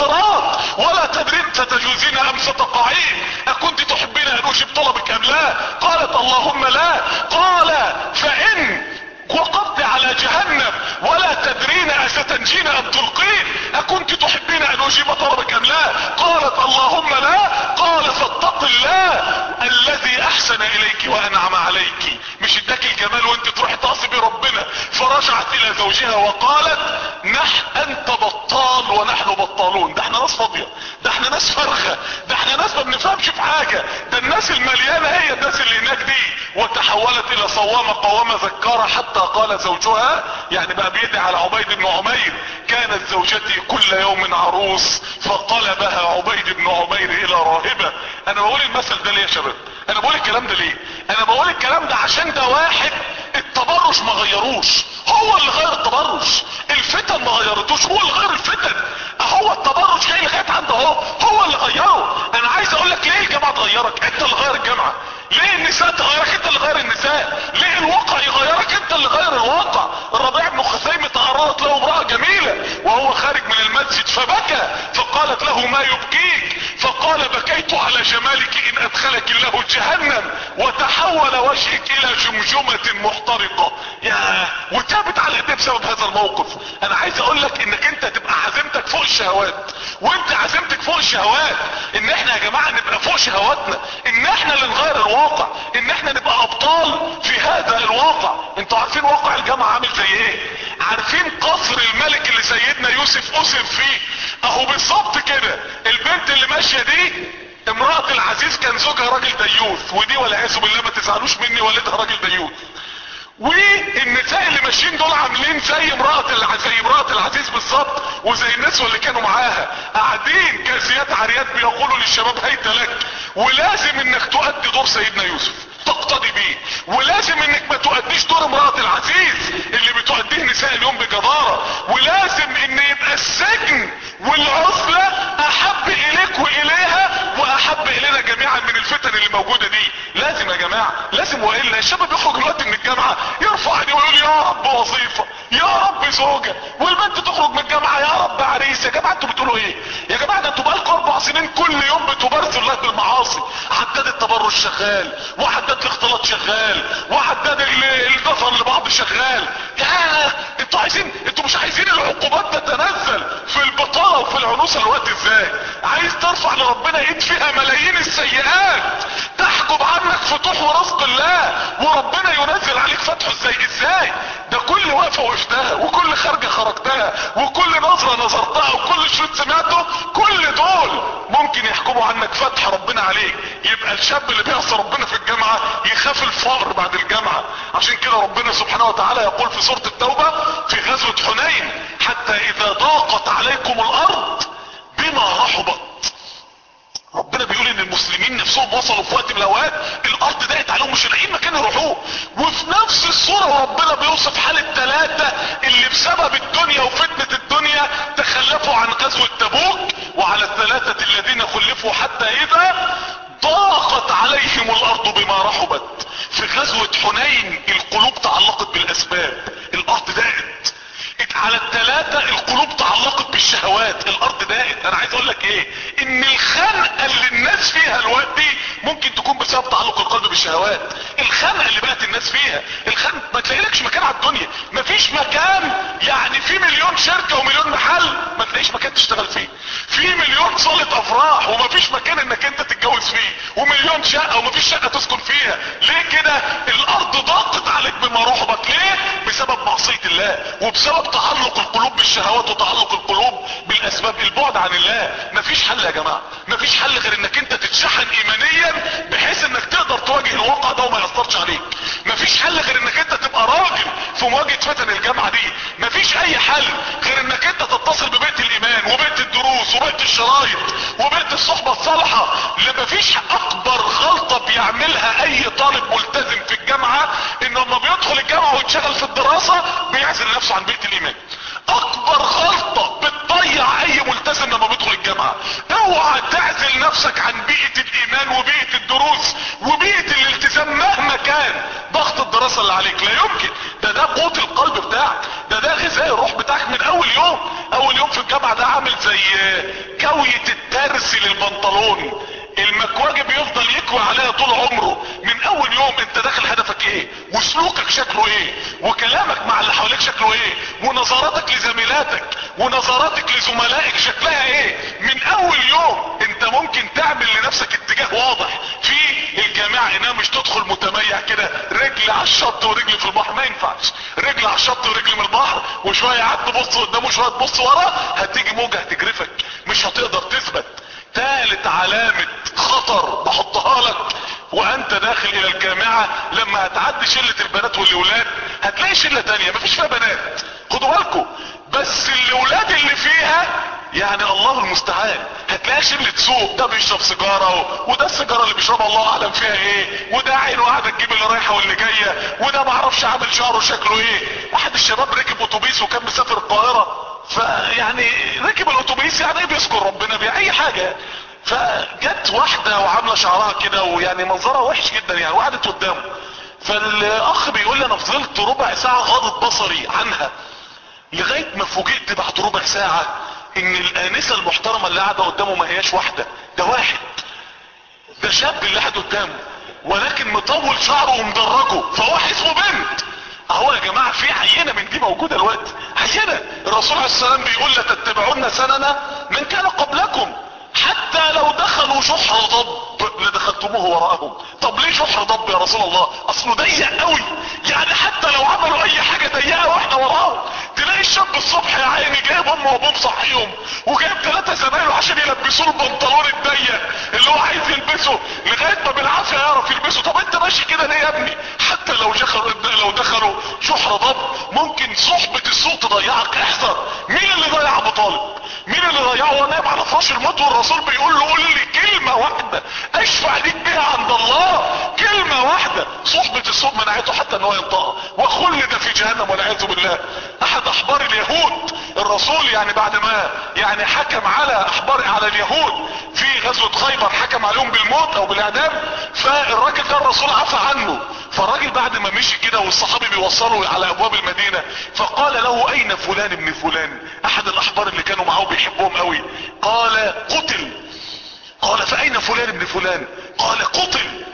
الصراط ولا تدرين ستجوزين ام ستقعين أكنت تحبين أن أجيب طلبك أم لا؟ قالت اللهم لا. قال فإن وقفت على جهنم. ولا تدرين أستنجين أم تلقين؟ أكنت تحبين أن أجيب طلبك أم لا؟ قالت اللهم لا. قال فاتق الله. الذي أحسن إليك وأنعم عليك. مش إداك الجمال وأنت تروحي تعصبي ربنا. فرجعت إلى زوجها وقالت نح أنت بطال ونحن بطالون. ده إحنا ناس فاضية. ده إحنا ناس فرخة. ده إحنا ناس ما بنفهمش في حاجة. ده الناس المليانة هي الناس اللي هناك دي. وتحولت إلى صوامة قوامة ذكارة حتى قال زوجها يعني بقى بيدعي على عبيد بن عمير كانت زوجتي كل يوم عروس فقلبها عبيد بن عمير إلى راهبة. أنا بقول المثل ده ليه يا شباب؟ أنا بقول الكلام ده ليه؟ أنا بقول الكلام ده عشان ده واحد التبرج ما غيروش. هو اللي غير التبرج الفتن ما غيرتوش. هو اللي غير الفتن. هو التبرج جاي لغاية عنده أهو. هو اللي غيره. أنا عايز أقول لك ليه الجامعة تغيرك أنت اللي غير الجامعة ليه النساء تغيرك؟ انت اللي غير النساء. ليه الواقع يغيرك؟ انت اللي غير الواقع. الربيع بن خثيم تعرضت له امرأة جميلة وهو خارج من المسجد فبكى. فقالت له ما يبكيك؟ فقال بكيت على جمالك إن أدخلك الله جهنم وتحول وجهك إلى جمجمة محترقة يا وتابت على إيديه بسبب هذا الموقف. أنا عايز أقول لك إنك أنت تبقى عزيمتك فوق الشهوات. وأنت عزيمتك فوق الشهوات. إن إحنا يا جماعة نبقى فوق شهواتنا. إن إحنا اللي نغير الواقع. إن إحنا نبقى أبطال في هذا الواقع. أنتوا عارفين واقع الجامعة عامل زي إيه؟ عارفين قصر الملك اللي سيدنا يوسف أسر فيه؟ أهو بالظبط كده. البنت اللي ماشية دي امرأة العزيز كان زوجها راجل ديوث ودي والعياذ بالله ما تزعلوش مني والدها راجل ديوث. والنساء اللي ماشيين دول عاملين زي امرأة زي امرأة العزيز بالظبط وزي النسوة اللي كانوا معاها. قاعدين كاسيات عاريات بيقولوا للشباب هيت لك ولازم إنك تؤدي دور سيدنا يوسف تقتدي بيه. ولازم إنك ما تؤديش دور امرأة العزيز اللي بتؤديه النساء اليوم بجدارة. ولازم إن يبقى السجن والعزلة أحب إليك وإليها وأحب إلينا جميعا من الفتن اللي موجودة دي. لازم يا جماعة لازم وإلا الشاب بيخرج دلوقتي من الجامعة يرفع ايديه ويقول يا رب وظيفة يا رب زوجة والبنت تخرج من الجامعة يا رب عريس يا جماعة أنتوا بتقولوا إيه؟ يا جماعة ده أنتوا بقالكم أربع سنين كل يوم بتبارزوا الله بالمعاصي عداد التبرج شغال وعداد الاختلاط شغال وعداد النظر لبعض شغال. يا أنتوا عايزين أنتوا مش عايزين العقوبات تتنزل في البطالة وفي العنوسة الوقت إزاي؟ عايز ترفع لربنا إيد فيها ملايين السيئات. تحجب عنك فتوح ورزق الله. وربنا ينزل عليك فتحه إزاي؟ إزاي؟ ده كل وقفة وقفتها وكل خارجة خرجتها وكل نظرة نظرتها وكل شريط سمعته كل دول ممكن يحكموا عنك فتح ربنا عليك. يبقى الشاب اللي بيعصى ربنا في الجامعة يخاف الفقر بعد الجامعة. عشان كده ربنا سبحانه وتعالى يقول في سورة التوبة في غزوة حنين حتى إذا ضاقت عليكم الأرض بما رحبت. ربنا بيقول إن المسلمين نفسهم وصلوا في وقت من الأوقات الأرض ضاقت عليهم مش لاقيين مكان يروحوه. وفي نفس الصورة ربنا بيوصف حال الثلاثة اللي بسبب الدنيا وفتنة الدنيا تخلفوا عن غزوة تبوك وعلى الثلاثة الذين خلفوا حتى إذا ضاقت عليهم الأرض بما رحبت. في غزوة حنين القلوب تعلقت بالأسباب. الأرض ضاقت على الثلاثة القلوب تعلقت بالشهوات. الأرض ضاقت أنا عايز أقول لك إيه؟ إن الخنقة اللي الناس فيها الوقت دي ممكن تكون بسبب تعلق القلب بالشهوات الخنقة اللي بقت الناس فيها الخنقة ما تلاقيلكش مكان على الدنيا. مفيش مكان يعني في مليون شركة ومليون محل ما تلاقيش مكان تشتغل فيه. في مليون صالة أفراح ومفيش مكان إنك أنت تتجوز فيه. ومليون شقة ومفيش شقة تسكن فيها. ليه كده؟ الأرض ضاقت عليك بما رحبت ليه؟ بسبب معصية الله. وبسبب تعلق القلوب بالشهوات وتعلق القلوب بالأسباب. البعد عن الله. مفيش حل يا جماعة. مفيش حل غير إنك أنت تتشحن ايمانيا بحيث إنك تقدر تواجه الواقع ده وما يأثرش عليك. مفيش حل غير إنك أنت تبقى راجل في مواجهة فتن الجامعة دي. مفيش أي حل غير إنك أنت تتصل ببيت الإيمان وبيت الدروس وبيت الشرايط وبيت الصحبة الصالحة. اللي مفيش أكبر غلطة بيعملها أي طالب ملتزم في الجامعة إن لما بيدخل الجامعة ويتشغل في الدراسة بيعزل نفسه عن بيت الإيمان. أكبر غلطة بتضيع أي ملتزم لما بيدخل الجامعة. اوعى تعزل نفسك عن بيئة الإيمان وبيئة الدروس وبيئة الالتزام مهما كان. ضغط الدراسة اللي عليك لا يمكن. ده ده قوت القلب بتاعك. ده ده غذاء الروح بتاعك من أول يوم. أول يوم في الجامعة ده عامل زي كوية الترس للبنطلون. المكواجي بيفضل يكوي عليها طول عمره. من أول يوم أنت داخل هدفك إيه؟ وسلوكك شكله إيه؟ وكلامك مع اللي حواليك شكله إيه؟ ونظراتك لزميلاتك ونظراتك لزملائك شكلها إيه؟ من أول يوم أنت ممكن تعمل لنفسك اتجاه واضح. في الجامعة إنها مش تدخل متميع كده رجل على الشط ورجل في البحر. ما ينفعش. رجل على الشط ورجل من البحر وشوية قعدت تبص قدام وشوية تبص ورا هتيجي موجة هتجرفك. مش هتقدر تثبت. ثالث علامة خطر بحطها لك وأنت داخل إلى الجامعة لما هتعدي شلة البنات والأولاد هتلاقي شلة تانية مفيش فيها بنات. خدوا بالكم. بس الأولاد اللي فيها يعني الله المستعان. هتلاقي شلة سوق ده بيشرب سيجارة. وده السيجارة اللي بيشربها الله أعلم فيها إيه وده عينه قاعدة تجيب اللي رايحة واللي جاية وده معرفش عامل شعره شكله إيه. واحد الشباب ركب أتوبيس وكان مسافر القاهرة. فيعني ركب الأتوبيس يعني إيه بيذكر ربنا بيه اي حاجة. فجت واحدة وعاملة شعرها كده ويعني منظرها وحش جدا يعني وقعدت قدامه. فالأخ بيقول لي أنا فضلت ربع ساعة غاضت بصري عنها لغاية ما فوجئت بعد ربع ساعة إن الآنسة المحترمة اللي قاعدة قدامه ما هياش واحدة ده واحد. ده شاب اللي قاعد قدامه ولكن مطول شعره ومدرجه فهو اسمه بنت أهو يا جماعة في عينة من دي موجودة الوقت. عينة. الرسول عليه السلام بيقول لتتبعون سننا من كان قبلكم. حتى لو دخلوا شحر ضب لدخلتموه وراءهم. طب ليه شحر ضب يا رسول الله؟ أصله ضيق قوي. يعني حتى لو عملوا أي حاجة ضيقة وإحنا وراهم تلاقي الشاب الصبح يا عيني جايب امه وأبوه مصحيهم وجايب ثلاثة زمايله عشان يلبسوه البنطلون الضيق اللي هو عايز يلبسه لغاية ما بالعافية يعرف يلبسه. طب أنت ماشي كده ليه يا ابني؟ حتى لو دخلوا شحر ضب ممكن صحبة السوق تضيعك احذر. مين اللي ضيع أبو طالب؟ مين اللي ضيعه نايم على فراش الموت والرسول بيقول له قول لي كلمة واحدة. اشفع ليك بيها عند الله. كلمة واحدة. صحبة السوق منعته حتى إن هو ينطقها وخلد في جهنم والعياذ بالله. أحد فالرسول يعني بعد ما يعني حكم على احبار على اليهود في غزوة خيبر حكم عليهم بالموت أو بالإعدام فالراجل ده الرسول عفى عنه. فالراجل بعد ما مشي كده والصحابي بيوصلوا على أبواب المدينة فقال له أين فلان ابن فلان؟ أحد الاحبار اللي كانوا معاه بيحبهم قوي. قال قتل. قال فأين فلان ابن فلان؟ قال قتل.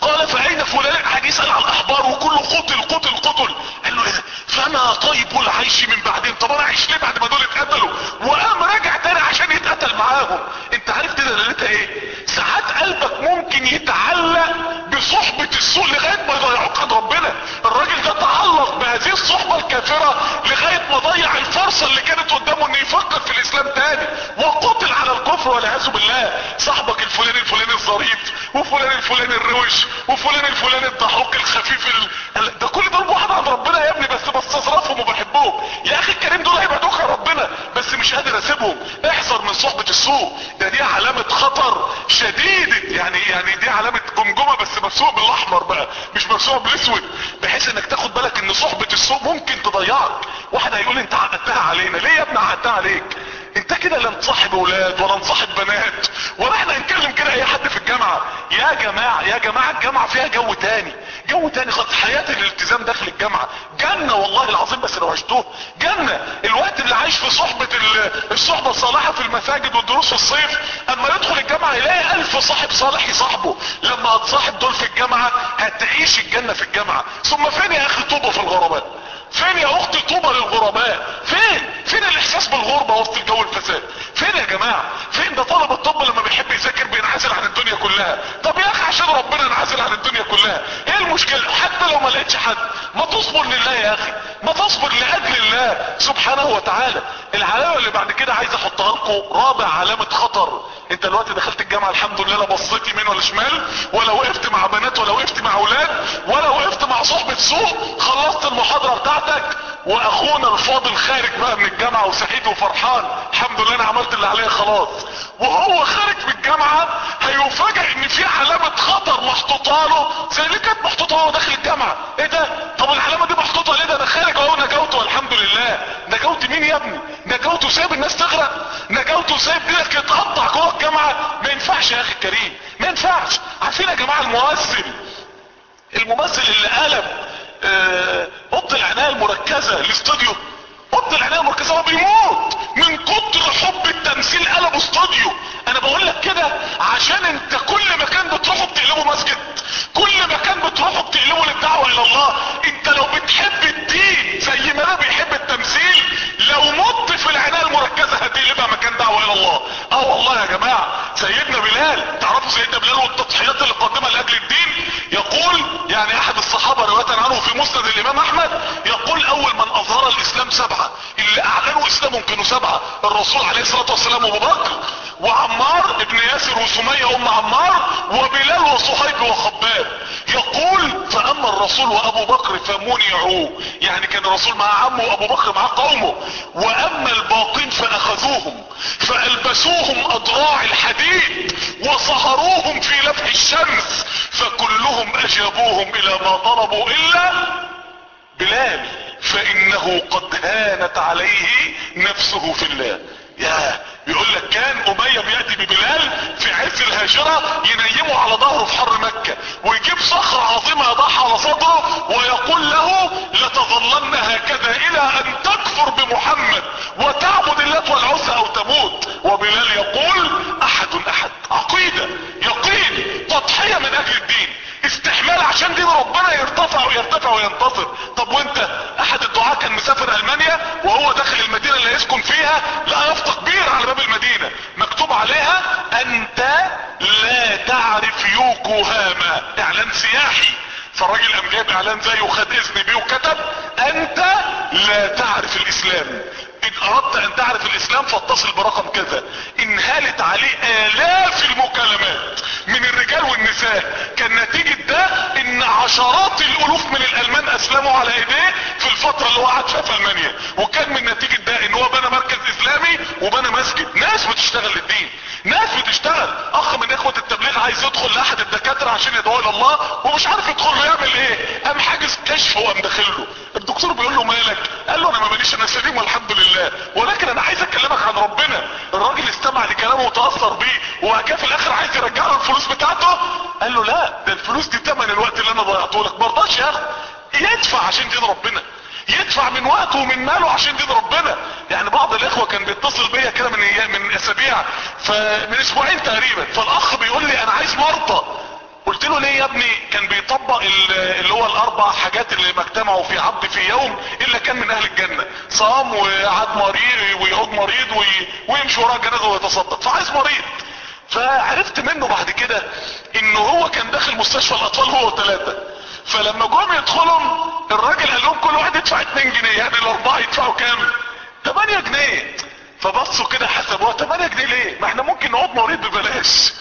قال فأين فلان؟ يسأل على الاحبار وكله قتل قتل قتل. قال له إيه فما طيب العيش من بعدين. طب أنا اعيش ليه بعد ما دول اتقتلوا؟ وقام راجع تاني عشان يتقتل معاهم. أنت عارف دي دلالتها إيه؟ ساعات قلبك ممكن يتعلق بصحبة السوء لغاية ما يضيعوك عن ربنا. الراجل ده تعلق بهذه الصحبة الكافرة لغاية ما ضيع الفرصة اللي كانت قدامه إنه يفكر في الإسلام تاني. وقتل على الكفر والعياذ بالله. صاحبك الفلاني الفلاني الظريف وفلان الفلاني الروش وفلان الفلاني الضحوك الخفيف ال... ده كل دول بعاد عن ربنا يا ابني بس بستصرفهم وبحبهم. يا أخي الكريم دول هيبعدوك عن ربنا بس مش قادر أسيبهم. احذر من صحبة السوء. ده دي علامة خطر شديدة يعني يعني دي علامة جمجمة بس مرسومة بالأحمر بقى مش مرسومة بالأسود. بحيث إنك تاخد بالك إن صحبة السوء ممكن تضيعك. واحد هيقول أنت عقدتها علينا. ليه يا ابني عقدتها عليك؟ انت كده لا نصاحب أولاد ولا نصاحب بنات ولا إحنا نكلم كده أي حد في الجامعة يا جماعة يا جماعة الجامعة فيها جو تاني جو تاني خالص. حياة الالتزام داخل الجامعة جنة والله العظيم بس لو عشتوه جنة. الوقت اللي عايش في صحبة الصحبة الصالحة في المساجد والدروس في الصيف أما يدخل الجامعة يلاقي ألف صاحب صالح يصاحبه. لما هتصاحب دول في الجامعة هتعيش الجنة في الجامعة. ثم فين يا أخي طوبة في الغرباء فين يا أختي طوبى للغرباء؟ فين؟ فين الإحساس بالغربة وسط الجو الفساد؟ فين يا جماعة؟ فين ده طالب الطب لما بيحب يذاكر بينعزل عن الدنيا كلها؟ طب يا أخي عشان ربنا انعزل عن الدنيا كلها إيه المشكلة؟ حتى لو ما لقيتش حد ما تصبر لله يا أخي ما تصبر لأجل الله سبحانه وتعالى. العلامة اللي بعد كده عايز أحطها لكم رابع علامة خطر. أنت دلوقتي دخلت الجامعة الحمد لله لا بصيت يمين ولا شمال ولا وقفت مع بنات ولا وقفت مع أولاد ولا وقفت مع صحبة سوء خلصت المحاضرة بتاعتك. وأخونا الفاضل خارج بقى من الجامعة وسعيد وفرحان. الحمد لله أنا عملت اللي عليا خلاص. وهو خارج من الجامعة هيفاجئ إن في علامة خطر محطوطة له زي اللي كانت محطوطة وهو داخل الجامعة. إيه ده؟ طب العلامة دي محطوطة ليه؟ ده أنا خارج أهو نجوت والحمد لله. نجوت مين يا ابني؟ نجوت وسايب الناس تغرق. نجوت وسايب دينك يتقطع جوه الجامعة. ما ينفعش يا أخي الكريم. ما ينفعش. عارفين يا جماعة الممثل؟ الممثل اللي قلب أوضة العناية المركزة الاستوديو أوضة العناية المركزة هو بيموت من كتر حب التمثيل قلبه استوديو. أنا بقول لك كده عشان أنت كل مكان بتروحه بتقلبه مسجد. كل مكان بتروحه بتقلبه للدعوة إلى الله. أنت لو بتحب الدين زي ما أنا بيحب التمثيل لو مت في العناية المركزة هتقلبها مكان دعوة إلى الله. آه والله يا جماعة سيدنا بلال تعرفوا سيدنا بلال والتضحيات اللي قدمها لأجل الدين؟ يقول يعني أحد الصحابة رواية وسميه أم عمار وبلال وصهيب وخباب. يقول فأما الرسول وأبو بكر فمنعوا. يعني كان الرسول مع عمه وأبو بكر مع قومه. وأما الباقين فأخذوهم. فألبسوهم أضراع الحديد وصهروهم في لفح الشمس. فكلهم اجابوهم إلى ما طلبوا إلا بلال. فإنه قد هانت عليه نفسه في الله. يا بيقول لك كان أمية بيأتي ببلال في عز الهاجرة ينيمه على ظهره في حر مكة ويجيب صخرة عظيمة يضعها على صدره ويقول له لتظلن هكذا إلى أن تكفر بمحمد وتعبد اللات والعزى أو تموت. وبلال يقول أحد أحد. عقيدة يقين تضحية من أجل الدين. استحمال عشان دين ربنا يرتفع ويرتفع وينتصر. طب وانت؟ احد الدعاة كان مسافر ألمانيا وهو داخل المدينة اللي يسكن فيها لقى يافطة كبيرة على باب المدينة. مكتوب عليها أنت لا تعرف يوكوهاما. إعلان سياحي. فالراجل قام جايب إعلان زيه وخد اذن بيه وكتب أنت لا تعرف الإسلام. إن أردت أن تعرف الإسلام فاتصل برقم كذا. انهالت عليه آلاف المكالمات من الرجال والنساء. كان نتيجة ده إن عشرات الألوف من الألمان أسلموا على إيديه في الفترة اللي هو قعد فيها في ألمانيا. وكان من نتيجة ده إن هو بنى مركز إسلامي وبنى مسجد. ناس بتشتغل للدين. ناس بتشتغل. أخ من إخوة التبليغ عايز يدخل لأحد الدكاترة عشان يدعو إلى الله ومش عارف يدخل له يعمل إيه. قام حاجز كشف وقام داخل له. الدكتور بيقول له مالك؟ قال له أنا ما ماليش أنا سليم والحمد لله الله ولكن أنا عايز اكلمك عن ربنا الراجل استمع وتأثر بيه. وبعد في الآخر عايز يرجع له الفلوس بتاعته. قال له لا ده الفلوس دي تمن الوقت اللي أنا ضيعته لك. مرضاش ياخد يدفع عشان دين ربنا. يدفع من وقته ومن ماله عشان دين ربنا. يعني بعض الإخوة كان بيتصل بيا كده من أيام من أسابيع فمن أسبوعين تقريبا. فالأخ بيقول لي أنا عايز مرضى. قلت له ليه يا ابني كان بيطبق اللي هو الأربع حاجات اللي ما اجتمعوا في عبد في يوم إلا كان من أهل الجنة. صام وقعد مريض ويعود مريض ويمشي وراه جنازة ويتصدق. فعايز مريض. فعرفت منه بعد كده انه هو كان داخل مستشفى الأطفال هو وثلاثة فلما جم يدخلهم الراجل قال لهم كل واحد يدفع 2 جنيه يعني الأربعة يدفعوا كام؟ 8 جنيه. فبصوا كده حسبوها 8 جنيه ليه؟ ما إحنا ممكن نقعد مريض ببلاش.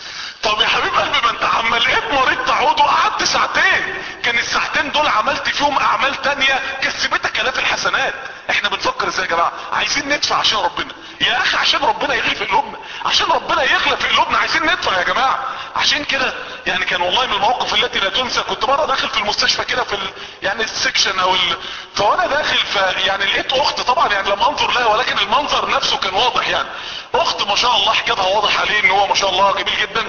طب يا حبيب قلبي ما انت عمال لقيت مريض تعود وقعدت ساعتين؟ كان الساعتين دول عملت فيهم أعمال تانية كسبتك الاف الحسنات. إحنا بنفكر إزاي يا جماعة؟ عايزين ندفع عشان ربنا. يا أخي عشان ربنا يغلي في قلوبنا عشان ربنا يغلى في قلوبنا عايزين ندفع يا جماعة. عشان كده يعني كان والله من المواقف التي لا تنسى. كنت مرة داخل في المستشفى كده في ال... يعني السكشن أو ال... فوانا داخل فيعني لقيت أخت طبعا يعني لما أنظر لها ولكن المنظر نفسه كان واضح يعني. أخت ما شاء الله حجابها واضح عليه إن هو ما شاء الله جميل جدا.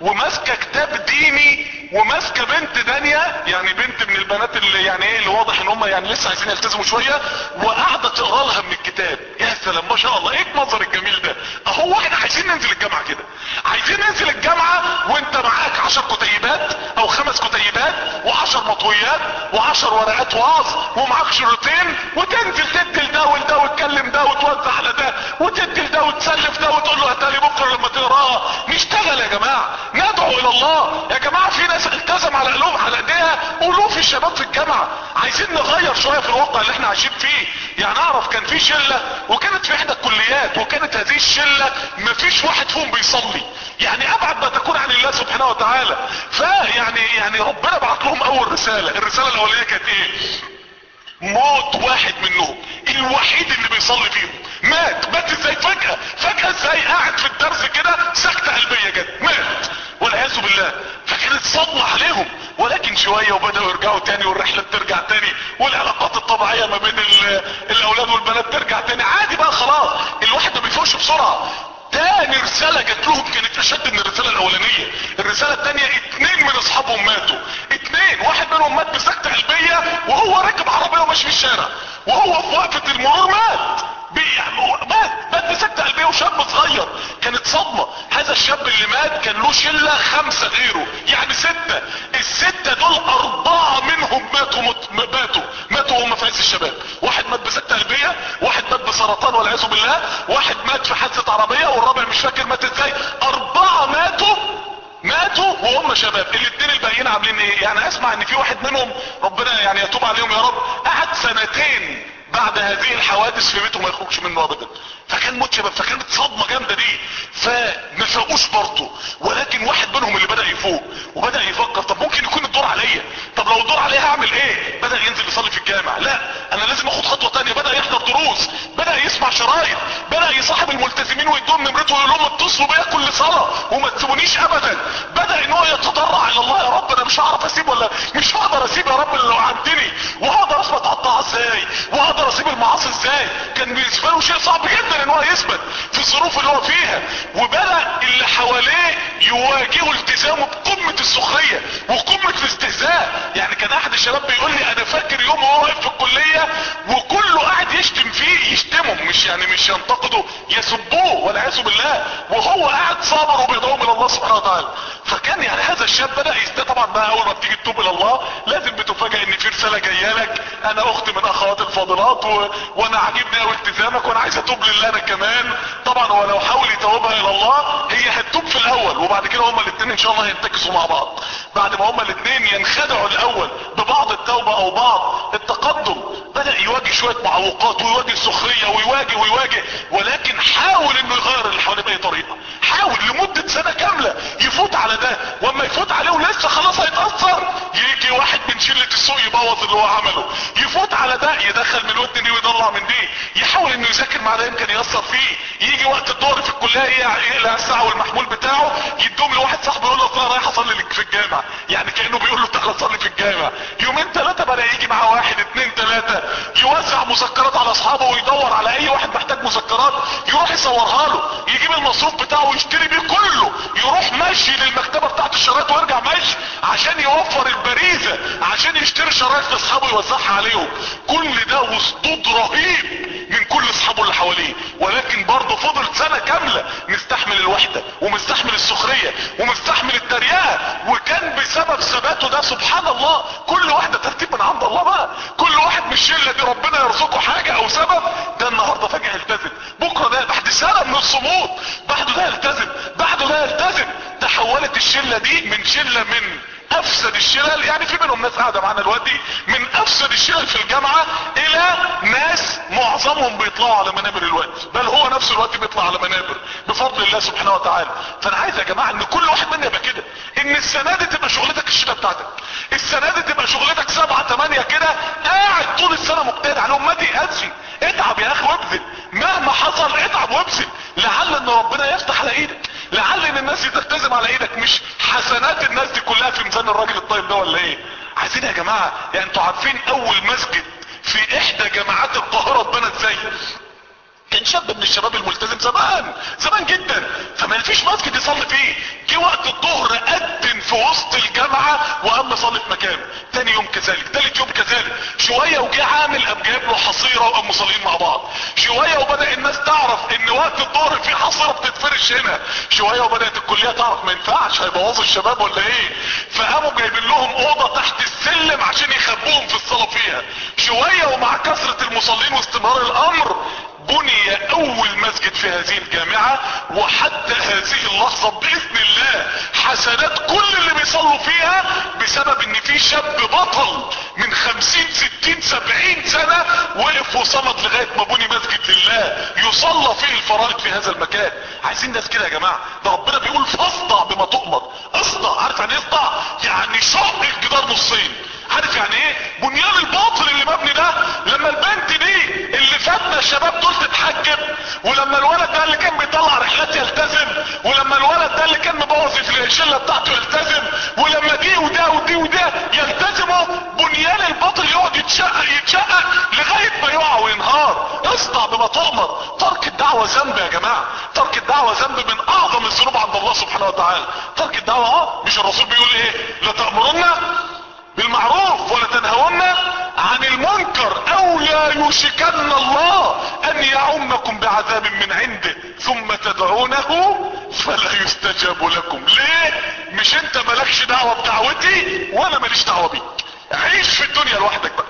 وماسكة كتاب ديني وماسكة بنت دانية يعني بنت من البنات اللي يعني إيه اللي واضح إن هم يعني لسه عايزين يلتزموا شوية وقاعدة تقرأ لها من الكتاب. يا سلام ما شاء الله. إيه المنظر الجميل ده؟ أهو إحنا عايزين ننزل الجامعة كده. عايزين ننزل الجامعة وأنت معاك عشر كتيبات أو خمس كتيبات وعشر مطويات وعشر ورقات وعظ ومعاك شريطين وتنزل تدي لده ولده وتكلم ده وتوزع على ده وتدي لده وتسلف ده وتقول له هتالي بكرة لما تقراها. نشتغل يا جماعة. ندعو إلى الله. يا جماعة في ناس التزم على قلوب على إيديها. الوف الشباب في الجامعة عايزين نغير شوية في الواقع اللي إحنا عايشين فيه. يعني أعرف كان في شلة وكانت في إحدى الكليات وكانت هذه الشلة مفيش واحد فيهم بيصلي. يعني أبعد ما تكون عن الله سبحانه وتعالى. فيعني يعني ربنا بعت لهم أول رسالة. الرسالة الاولانيه كانت إيه؟ موت واحد منهم الوحيد اللي بيصلي فيهم. مات. مات إزاي؟ فجأة. فجأة إزاي قاعد في الدرس كده سكتة قلبية جت. مات. والعياذ بالله. فكانت صدمة عليهم. ولكن شوية وبدأوا يرجعوا تاني والرحلة بترجع تاني. والعلاقات الطبيعية ما بين الأولاد والبنات ترجع تاني. عادي بقى خلاص. الواحد ما بيفوش بسرعة. تاني رسالة جات لهم كانت أشد من الرسالة الأولانية. الرسالة التانية اتنين من أصحابهم ماتوا. اتنين واحد منهم مات بسكتة قلبية وهو راكب عربية وماشي في الشارع. وهو في وقفة المرور مات. مات مات بسكتة قلبية وشاب صغير. كانت صدمة. هذا الشاب اللي مات كان له شلة خمسة غيره. يعني ستة. الستة دول أربعة منهم ماتوا. ماتوا. ماتوا وهم في عز الشباب. واحد مات بسكتة قلبية واحد مات بسرطان والعياذ بالله واحد مات في حادثة عربية والرابع مش فاكر مات إزاي. أربعة ماتوا ماتوا وهم شباب. الاثنين الباقيين عاملين إيه؟ يعني أسمع إن في واحد منهم ربنا يعني يتوب عليهم يا رب. قعد سنتين بعد هذه الحوادث في بيته ما يخرجش منه ابدا. فكان موت شباب فكانت صدمة جامدة دي. فما فاقوش برضه. ولكن واحد منهم اللي بدأ يفوق وبدأ يفكر طب ممكن يكون الدور عليا؟ طب لو الدور عليا هعمل إيه؟ بدأ ينزل يصلي في الجامع. لا أنا لازم آخد خطوة شرايط بدا يصاحب الملتزمين ويدوم نمرته ويقول لهم اتصلوا بيا كل صلاه وما تسيبونيش ابدا. بدأ إن هو يتضرع إلى الله. يا رب أنا مش هعرف أسيب ولا مش هقدر أسيب يا رب لو عندني وهقدر أثبت على الطاعه إزاي؟ وهقدر أسيب المعاصي إزاي؟ كان بالنسبة له شيء صعب جدا إن هو يثبت في الظروف اللي هو فيها. وبدأ اللي حواليه يواجهوا التزامه بقمة السخرية وقمة الاستهزاء. يعني كان أحد الشباب بيقول لي أنا فاكر يوم وهو واقف في الكلية وكله قاعد يشتم فيه يشتمه مش يعني مش ينتقده يسبوه والعياذ بالله. وهو قاعد صابر وبيدعو إلى الله سبحانه وتعالى. فكان يعني هذا الشاب بدا يست طبعا بقى أول ما بتيجي تتوب إلى الله لازم بتفاجئ إن في رسالة جاية لك. أنا أخت من أخوات الفاضلات و... وأنا عاجبني قوي التزامك وأنا عايز أتوب لله أنا كمان. طبعا هو لو حاول يتوبها إلى الله هي هتتوب في الأول وبعد كده هما الاثنين إن شاء الله هينتكسوا مع بعض. بعد ما هما الاثنين ينخدعوا الأول ببعض التوبة أو بعض التقدم بدأ يواجه شوية معوقات ويواجه سخرية ويواجه ويواجه ولكن حاول إنه يغير اللي حواليه بأي طريقة. حاول لمدة سنة كاملة يفوت على ده. وأما يفوت عليه ولسه خلاص هيتأثر يجي واحد من شلة السوق يبوظ اللي هو عمله. يفوت على ده يدخل من ودن دي ويطلع من دي. يحاول إنه يذاكر مع ده يمكن يأثر فيه. يجي وقت الظهر في الكلية يقلع الساعة والمحمول بتاعه يدوم لواحد صاحبه يقول له رايح أصلي لك في الجامع يعني كأنه بيقول له تعالى صلي في الجامع يومين ثلاثة بدا يجي معاه واحد اتنين ثلاثة يوزع مذكرات على أصحابه ويدور على أي واحد محتاج مذكرات يروح يصورها له يجيب المصروف بتاعه ويشتري بيه كله يروح ماشي للمكتبة بتاعت الشرايط ويرجع ماشي عشان يوفر البريزة عشان يشتري شرايط لاصحابه يوزعها عليهم. كل ده وصدود رهيب. من كل أصحابه اللي حواليه. ولكن برضه فضل سنة كاملة مستحمل الوحدة ومستحمل السخرية ومستحمل التريقة. وكان بسبب ثباته ده سبحان الله كل واحدة ترتيب من عند الله بقى. كل واحد من الشلة دي ربنا يرزقه حاجة أو سبب. ده النهاردة فجأة يلتزم. بكرة ده بعد سنة من الصمود. بعده ده يلتزم. بعده ده يلتزم. تحولت الشلة دي من شلة من أفسد الشلل يعني في منهم ناس قاعدة معانا دلوقتي من أفسد الشلل في الجامعة إلى ناس معظمهم بيطلعوا على منابر الوقت بل هو نفسه الوقت بيطلع على منابر بفضل الله سبحانه وتعالى. فأنا عايز يا جماعة إن كل واحد منا يبقى كده إن السنة دي تبقى شغلتك الشلة بتاعتك السنة دي تبقى شغلتك سبعة تمانية كده قاعد طول السنة مجتهد عليهم ما تيأسش اتعب يا أخي وابذل. مهما حصل اتعب وابذل. لعل إن ربنا يفتح على إيدك. لعل إن الناس تلتزم على إيدك. مش حسنات الناس دي كلها في ميزان الراجل الطيب ده ولا إيه؟ عايزين يا جماعة يعني أنتوا عارفين أول مسجد في إحدى جامعات القاهرة اتبنى إزاي؟ كان شاب من الشباب الملتزم زمان زمان جدا. فما فيش مسجد يصلي فيه. جه وقت الظهر قدم في وسط الجامعة وقام مصلي في مكانه تاني يوم كذلك تالت يوم كذلك. شوية وجه عامل قام جايب له حصيرة وقام مصلين مع بعض. شوية وبدأ الناس تعرف إن وقت الظهر في حصيرة بتتفرش هنا. شوية وبدأت الكلية تعرف ما ينفعش هيبوظوا الشباب ولا إيه؟ فقاموا جايبين لهم أوضة تحت السلم عشان يخبوهم في الصلاة فيها. شوية ومع كثرة المصلين واستمرار الأمر بني أول مسجد في هذه الجامعة وحتى هذه اللحظة بإذن الله حسنات كل اللي بيصلوا فيها بسبب إن في شاب بطل من خمسين ستين سبعين سنة وقف وصمد لغاية ما بني مسجد لله يصلى فيه الفرائض في هذا المكان. عايزين ناس كده يا جماعة ده ربنا بيقول وتعالى ترك الدعوة آه مش الرسول بيقول إيه لتامرن بالمعروف ولا تنهون عن المنكر أو لا يوشكن الله ان يعمكم بعذاب من عنده ثم تدعونه فلا يستجاب لكم ليه مش انت مالكش دعوة بدعوتي وأنا ماليش دعوة بيك عيش في الدنيا لوحدك بقى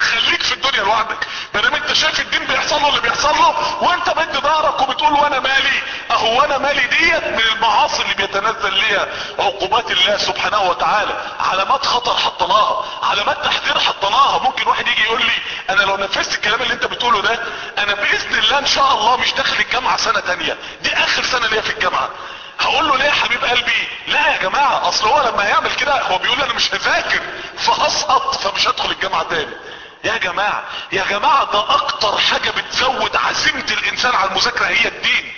خليك في الدنيا لوحدك مادام انت شايف الدين بيحصل له اللي بيحصل له وانت مد ظهرك وبتقول وأنا مالي اهو وأنا مالي ديت من المعاصي اللي بيتنزل ليها عقوبات الله سبحانه وتعالى علامات خطر حطناها علامات تحذير حطناها ممكن واحد يجي يقول لي أنا لو نفذت الكلام اللي انت بتقوله ده أنا باذن الله ان شاء الله الجامعة سنة تانية. دي آخر سنة ليا في الجامعة. هقول له ليه يا حبيب قلبي؟ لا يا جماعة أصل هو لما يعمل كده هو بيقول أنا مش هذاكر فهسقط فمش هدخل الجامعة تاني. يا جماعة يا جماعة ده أكتر حاجة بتزود عزيمة الإنسان على المذاكرة هي الدين.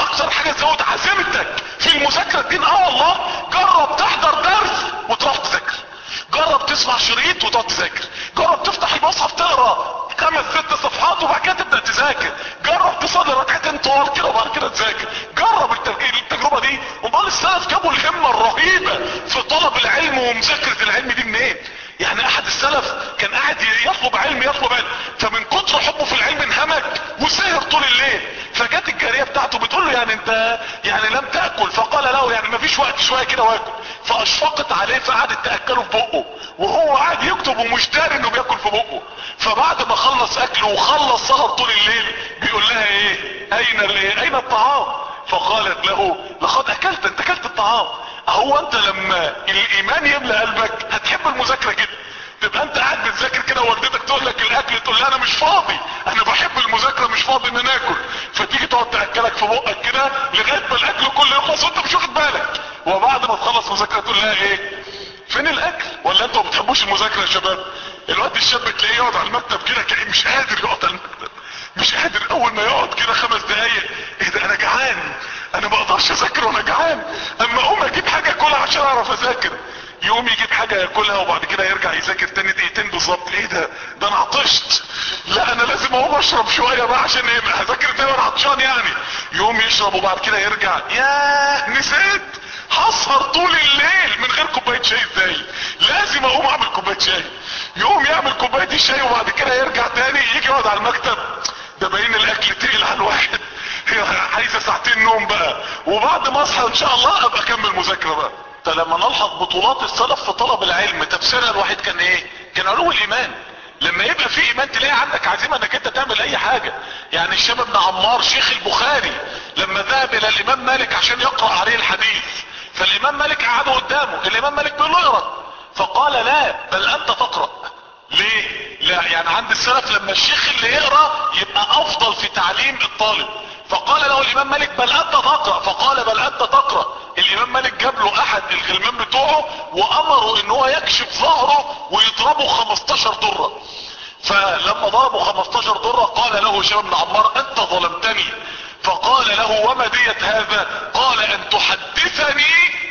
أكتر حاجة تزود عزيمتك في المذاكرة الدين. آه والله جرب تحضر درس وتروح تذاكر. جرب تسمع شريط وتقعد تذاكر. تو عشان إيه هذاكر تاني وأنا عطشان يعني؟ يقوم يشرب وبعد كده يرجع ياه نسيت! هسهر طول الليل من غير كوباية شاي إزاي لازم أقوم أعمل كوباية شاي. يقوم يعمل كوباية الشاي وبعد كده يرجع تاني يجي يقعد على المكتب. ده باين الأكل تقيل على الواحد. عايزة ساعتين نوم بقى. وبعد ما أصحى إن شاء الله أبقى أكمل مذاكرة بقى. فلما نلحظ بطولات السلف في طلب العلم تفسيرها الواحد كان إيه؟ كان علو الإيمان. لما يبقى في إيمان تلاقي عندك عزيمة إنك أنت تعمل أي حاجة. يعني الشاب بن عمار شيخ البخاري لما ذهب إلى الإمام مالك عشان يقرأ عليه الحديث فالإمام مالك قعده قدامه الإمام مالك بيقول له اقرأ. فقال لا بل أنت تقرأ. ليه؟ لا يعني عند السلف لما الشيخ اللي يقرأ يبقى أفضل في تعليم الطالب. فقال له الإمام مالك بل أنت تقرأ. فقال بل أنت تقرأ. الإمام مالك جاب له أحد الغلمان بتوعه وأمره إن هو يكشف ظهره ويضربه 15 درة. فلما ضربه 15 درة قال له هشام بن عمار أنت ظلمتني. فقال له وما دية هذا؟ قال أن تحدثني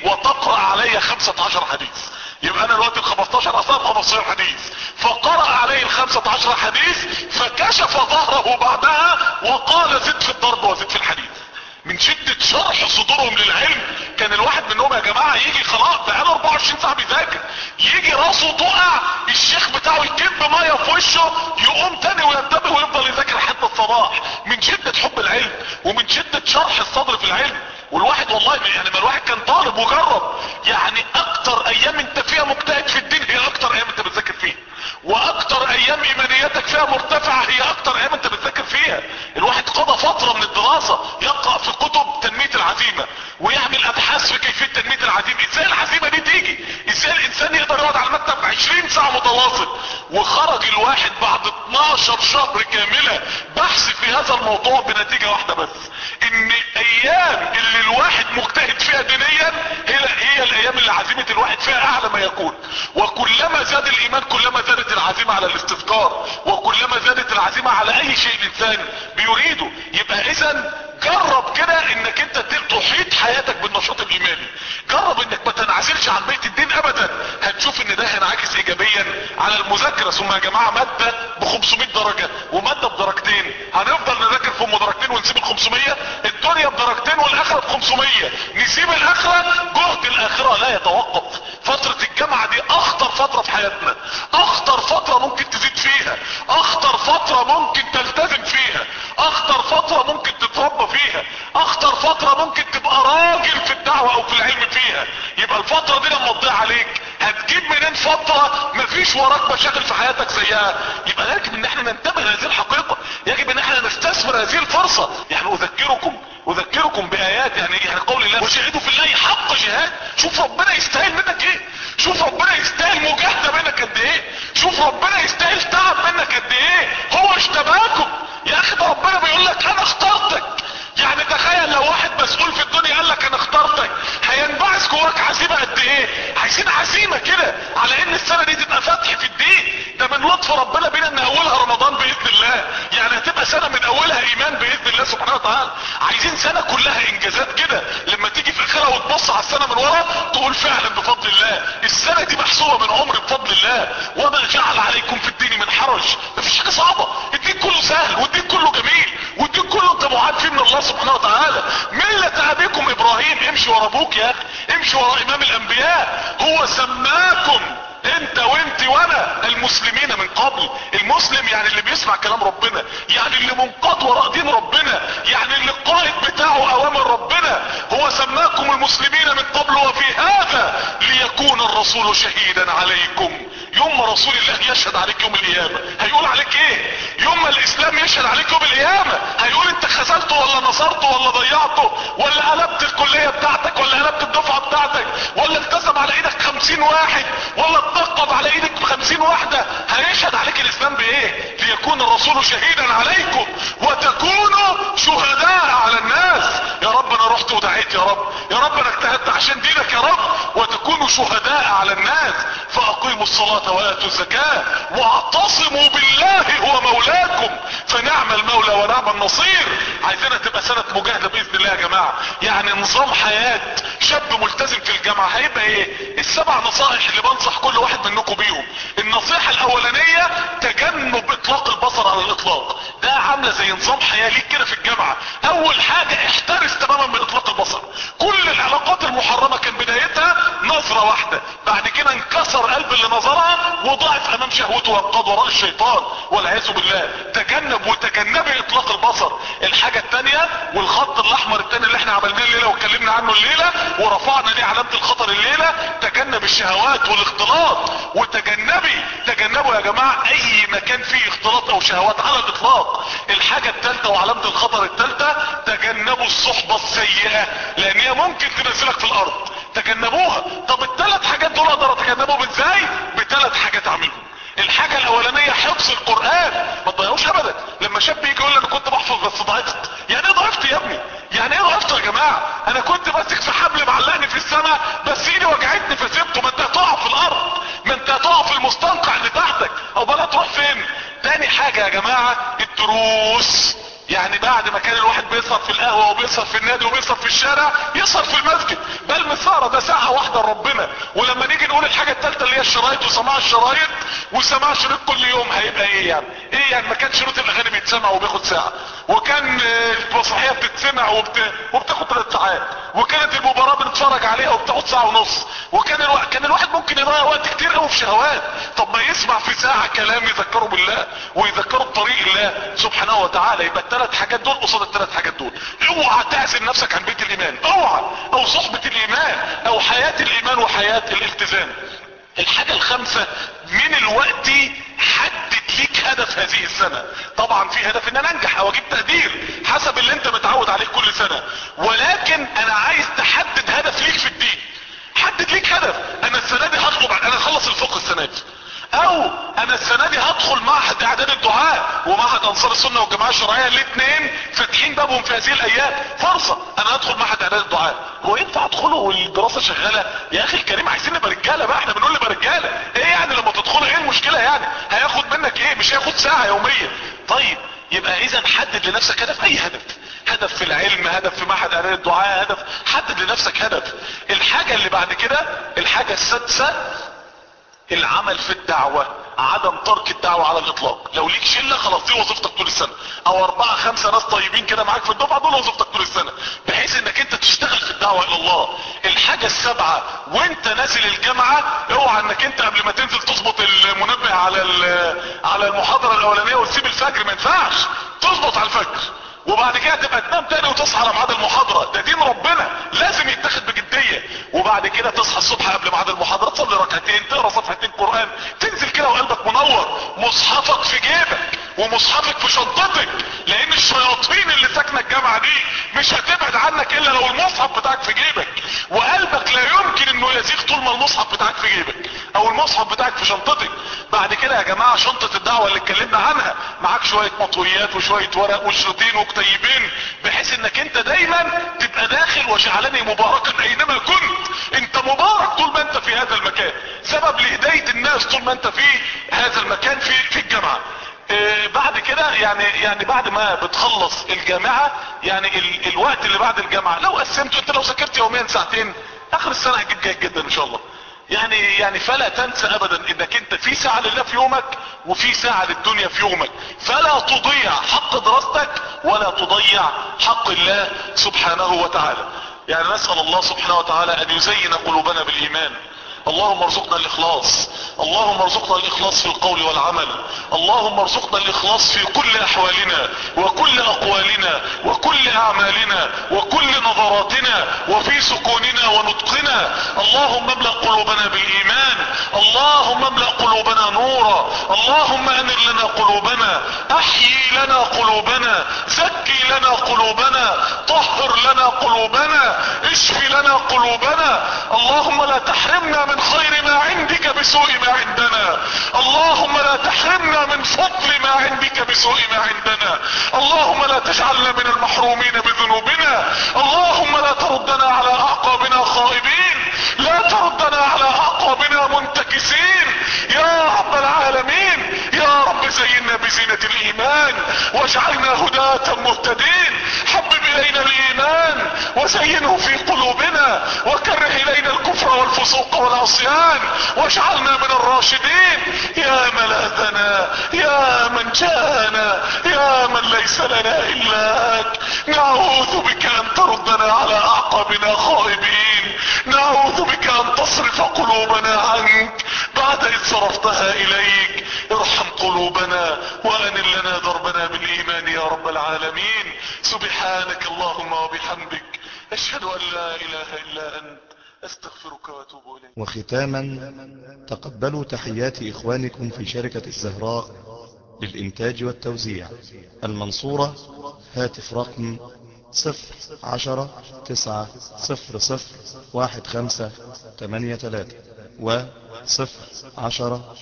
وتقرأ علي 15 حديث. يبقى أنا الوقت ال 15 اصاب 15 حديث. فقرأ عليه ال 15 حديث فكشف ظهره بعدها وقال زد في الضرب وزد في الحديث. من شدة شرح صدورهم للعلم كان الواحد منهم يا جماعة يجي خلاص بقاله 24 ساعة بيذاكر. يجي راسه تقع الشيخ بتاعه يكب مية في وشه يقوم تاني وينتبه ويفضل يذاكر حتى الصباح. من شدة حب العلم ومن شدة شرح الصدر في العلم والواحد والله يعني ما الواحد كان طالب وجرب. يعني أكتر أيام أنت فيها مجتهد في الدين هي أكتر أيام أنت بتذاكر فيها. وأكتر أيام إيمانياتك فيها مرتفعة هي أكتر أيام أنت بتذاكر فيها. الواحد قضى فترة من الدراسة يقرأ في كتب تنمية العزيمة ويعمل أبحاث في كيفية تنمية العزيمة. إزاي العزيمة دي تيجي؟ إزاي الإنسان يقدر يقعد على المكتب 20 ساعة متواصل؟ وخرج الواحد بعد 12 شهر كاملة بحث في هذا الموضوع بنتيجة واحدة بس إن أيام اللي الواحد مجتهد فيها دينيا هي, هي الأيام اللي عزيمة الواحد فيها أعلى ما يكون. وكلما زاد الإيمان كلما زادت العزيمة على الاستذكار وكلما زادت العزيمة على أي شيء الانسان بيريده. يبقى اذا جرب كده إنك أنت تحيط حياتك بالنشاط الإيماني. جرب إنك ما تنعزلش عن بيت الدين ابدا. هتشوف إن ده هينعكس ايجابيا على المذاكرة. ثم يا جماعة مادة ب 500 درجة ومادة بدرجتين. هنفضل نذاكر في ام درجتين ونسيب ال 500 الدنيا بدرجتين والآخرة ب 500 نسيب الآخرة جهد الآخرة لا يتوقف. فترة الجامعة دي أخطر فترة في حياتنا. أخطر فترة ممكن تزيد فيها. أخطر فترة ممكن تلتزم فيها. أخطر فترة ممكن تتربى فيها. أخطر فترة ممكن تبقى راجل في الدعوة أو في العلم فيها. يبقى الفترة دي لما تضيع عليك هتجيب منين فترة مفيش وراك مشاكل في حياتك زيها؟ يبقى يجب إن إحنا ننتبه لهذه الحقيقة. يجب إن إحنا نستثمر هذه الفرصة. يعني أذكركم أذكركم بآيات يعني يعني قول الله وجاهدوا في الله حق جهاد. شوف ربنا يستاهل منك إيه؟ شوف ربنا يستاهل مجاهدة منك قد إيه؟ شوف ربنا يستاهل تعب منك قد إيه؟ هو اشتباكم. يا أخي ده ربنا بيقول لك أنا اخترتك. يعني تخيل لو واحد مسؤول في الدنيا قال لك أنا اخترتك هينبعث جواك عزيمة قد إيه؟ عايزين عزيمة كده على إن السنة دي تبقى فتح في الدين. ده من لطف ربنا بينا إن أولها رمضان بإذن الله. يعني هتبقى سنة من أولها إيمان بإذن الله سبحانه وتعالى. عايزين سنة كلها إنجازات كده. لما تيجي في اخرها وتبص على السنة من ورا تقول فعلا بفضل الله. السنة دي محسوبة من عمر بفضل الله. وما جعل عليكم في الدين من حرج. مفيش حاجة صعبه الدين كله سهل والدين كله جميل والدين كله انت معاد فيه من الله سبحانه وتعالى. ملة أبيكم إبراهيم. امشي ورا أبوك يا أخي. امشي ورا إمام الأنبياء. هو سماكم. أنت وأنت وأنا المسلمين من قبل. المسلم يعني اللي بيسمع كلام ربنا. يعني اللي منقاد وراء دين ربنا. يعني اللي القائد بتاعه أوامر ربنا. هو سماكم المسلمين من قبل. وفي هذا ليكون الرسول شهيدا عليكم. يوم ما رسول الله يشهد عليك يوم القيامة هيقول عليك إيه؟ يوم ما الإسلام يشهد عليك يوم القيامة هيقول أنت خذلته ولا نصرته ولا ضيعته ولا قلبت الكلية بتاعتك ولا قلبت الدفعة بتاعتك ولا التزم على إيدك خمسين واحد ولا اتنقب على إيدك بخمسين واحدة هيشهد عليك الإسلام بإيه؟ ليكون الرسول شهيدا عليكم وتكونوا شهداء على الناس. يا رب أنا رحت ودعيت يا رب يا رب أنا اجتهدت عشان دينك يا رب وتكونوا شهداء على الناس. فأقيموا الصلاة وآتوا الزكاة واعتصموا بالله هو مولاكم. فنعم المولى ونعم النصير. عايزينها تبقى سنة مجاهدة بإذن الله يا جماعة. يعني نظام حياة شاب ملتزم في الجامعة هيبقى إيه؟ السبع نصائح اللي بنصح كل واحد منكم بيهم. النصيحة الأولانية تجنب إطلاق البصر على الإطلاق. ده عاملة زي نظام حياة ليك كده في الجامعة. أول حاجة احترس تماما من إطلاق البصر. كل العلاقات المحرمة كان بدايتها نظرة واحدة. بعد كده انكسر قلب اللي نظرها وضعف أمام شهوته وانقض وراء الشيطان والعياذ بالله. تجنب وتجنبي إطلاق البصر. الحاجة التانية والخط الأحمر التاني اللي إحنا عملناه الليلة واتكلمنا عنه الليلة ورفعنا ليه علامة الخطر الليلة. تجنب الشهوات والاختلاط وتجنبي تجنبوا يا جماعة أي مكان فيه اختلاط أو شهوات على الإطلاق. الحاجة التالتة وعلامة الخطر التالتة تجنبوا الصحبة السيئة لأن هي ممكن تنزلك في الأرض. تجنبوها. طب الثلاث حاجات دول أقدر اتجنبهم إزاي؟ بثلاث حاجات اعملهم. الحاجة الأولانية حفظ القرآن. ما تضيعوش ابدا. لما شاب يجي يقول أنا كنت بحفظ بس ضعفت. يعني إيه ضعفت يا ابني؟ يعني إيه ضعفت يا جماعة؟ أنا كنت ماسك في حبل معلقني في السماء بس إيدي وجعتني فسيبته ما أنت هتقع في الأرض. ما أنت هتقع في المستنقع اللي تحتك. أو بلا تروح فين؟ تاني حاجة يا جماعة الدروس. يعني بعد ما كان بيسهر وبيسهر في النادي وبيسهر في الشارع يسهر في المسجد. بل مسهرة ده ساعة واحدة لربنا. ولما نيجي نقول الحاجة التالتة اللي هي الشرايط وسماع الشرايط وسماع شريط كل يوم هيبقى إيه يعني؟ إيه يعني؟ ما كان شريط الأغاني بيتسمع وبياخد ساعة. وكان المسرحية بتتسمع وبت... وبتاخد ثلاث ساعات. وكانت المباراة بنتفرج عليها وبتاخد ساعة ونص. وكان ألو... كان الواحد ممكن يضيع وقت كتير قوي في شهوات. طب ما يسمع في ساعة كلام يذكره بالله ويذكره بطريق الله سبحانه وتعالى. يبقى الثلاث حاجات دول قصاد الثلاث حاجات دول. اوعى تعزل نفسك عن بيت الإيمان. اوعى. أو صحبة الإيمان. أو حياة الإيمان وحياة الالتزام. الحاجة الخامسة من الوقت حدد ليك هدف هذه السنة. طبعا في هدف إن أنا أنجح أو أجيب تقدير حسب اللي أنت متعود عليه كل سنة. ولكن أنا عايز تحدد هدف ليك في الدين. حدد ليك هدف. أنا السنة دي هطلب أنا أخلص الفقه السنة دي. أو أنا السنة دي هدخل معهد اعداد الدعاء ومعهد أنصار السنة والجماعة الشرعية الاثنين فاتحين بابهم في هذه الأيام. فرصة. أنا هدخل معهد اعداد الدعاء. هو ينفع ادخله والدراسة شغالة. يا أخي الكريم عايزين نبقى رجالة بقى. إحنا بنقول نبقى رجالة. إيه يعني لما تدخله؟ إيه المشكلة يعني؟ هياخد منك إيه؟ مش هياخد ساعة يومية. طيب يبقى اذا حدد لنفسك هدف. أي هدف؟ هدف في العلم هدف في معهد اعداد الدعاء هدف. حدد لنفسك هدف. الحاجة اللي بعد كده الحاجة السادسة العمل في الدعوة عدم ترك الدعوة على الإطلاق. لو ليك شلة خلاص دي وظيفتك طول السنة. أو أربعة خمسة ناس طيبين كده معاك في الدفعة دول وظيفتك طول السنة. بحيث إنك أنت تشتغل في الدعوة إلى الله. الحاجة السابعة وأنت نازل الجامعة اوعى إنك أنت قبل ما تنزل تظبط المنبه على على المحاضرة الأولانية وتسيب الفجر. ما ينفعش. تظبط على الفجر. وبعد كده تبقى تنام تاني وتصحى على ميعاد المحاضرة. ده دين ربنا. لازم يتاخد بجدية. وبعد كده تصحى الصبح قبل ميعاد المحاضرة تصلي ركعتين تقرأ صفحتين قرآن تنزل كده وقلبك منور مصحفك في جيبك. ومصحفك في شنطتك لأن الشياطين اللي ساكنة الجامعة دي مش هتبعد عنك إلا لو المصحف بتاعك في جيبك. وقلبك لا يمكن إنه يزيغ طول ما المصحف بتاعك في جيبك أو المصحف بتاعك في شنطتك. بعد كده يا جماعة شنطة الدعوة اللي اتكلمنا عنها معاك شوية مطويات وشوية ورق وشريطين وكتيبين بحيث إنك أنت دايما تبقى داخل وجعلني مباركا أينما كنت. أنت مبارك طول ما أنت في هذا المكان. سبب لهداية الناس طول ما أنت في هذا المكان في في الجامعة. بعد كده يعني يعني بعد ما بتخلص الجامعة يعني ال الوقت اللي بعد الجامعة لو قسمته انت لو ذاكرت يوميا ساعتين آخر السنة هتجيب جيد جدا إن شاء الله. يعني يعني فلا تنسى ابدا إنك أنت في ساعة لله في يومك وفي ساعة للدنيا في يومك. فلا تضيع حق دراستك ولا تضيع حق الله سبحانه وتعالى. يعني نسأل الله سبحانه وتعالى أن يزين قلوبنا بالإيمان. اللهم ارزقنا الإخلاص. اللهم ارزقنا الإخلاص في القول والعمل. اللهم ارزقنا الإخلاص في كل أحوالنا وكل أقوالنا وكل أعمالنا وكل نظراتنا وفي سكوننا ونطقنا. اللهم املأ قلوبنا بالإيمان. اللهم املأ قلوبنا نورا. اللهم أنر لنا قلوبنا. أحيي لنا قلوبنا. زكي لنا قلوبنا. طهر لنا قلوبنا. اشفي لنا قلوبنا. اللهم لا تحرمنا من خير ما عندك بسوء ما عندنا. اللهم لا تحرمنا من فضل ما عندك بسوء ما عندنا. اللهم لا تجعلنا من المحرومين بذنوبنا. اللهم لا تردنا على أعقابنا خائبين. لا تردنا على اعقابنا منتكسين يا رب العالمين يا رب زينا بزينة الإيمان واجعلنا هداة مهتدين حبب إلينا الإيمان وزينه في قلوبنا وكره إلينا الكفر والفسوق والعصيان واجعلنا من الراشدين. يا ملاذنا يا من جاءنا يا من ليس لنا الاك نعوذ بك أن تردنا على أعقابنا خائبين. نعوذ بك أن تصرف قلوبنا عنك بعد إذ صرفتها إليك. ارحم قلوبنا وأنل لنا دربنا بالإيمان يا رب العالمين. سبحانك اللهم وبحمدك. أشهد أن لا إله إلا أنت. أستغفرك وأتوب إليك. وختاما تقبلوا تحيات إخوانكم في شركة الزهراء للإنتاج والتوزيع. المنصورة هاتف رقم صفر عشرة تسعة صفر صفر واحد خمسة تمانية تلاتة وصفر عشرة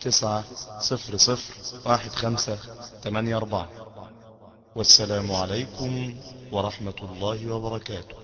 تسعة صفر صفر واحد خمسة تمانية أربعة. والسلام عليكم ورحمة الله وبركاته.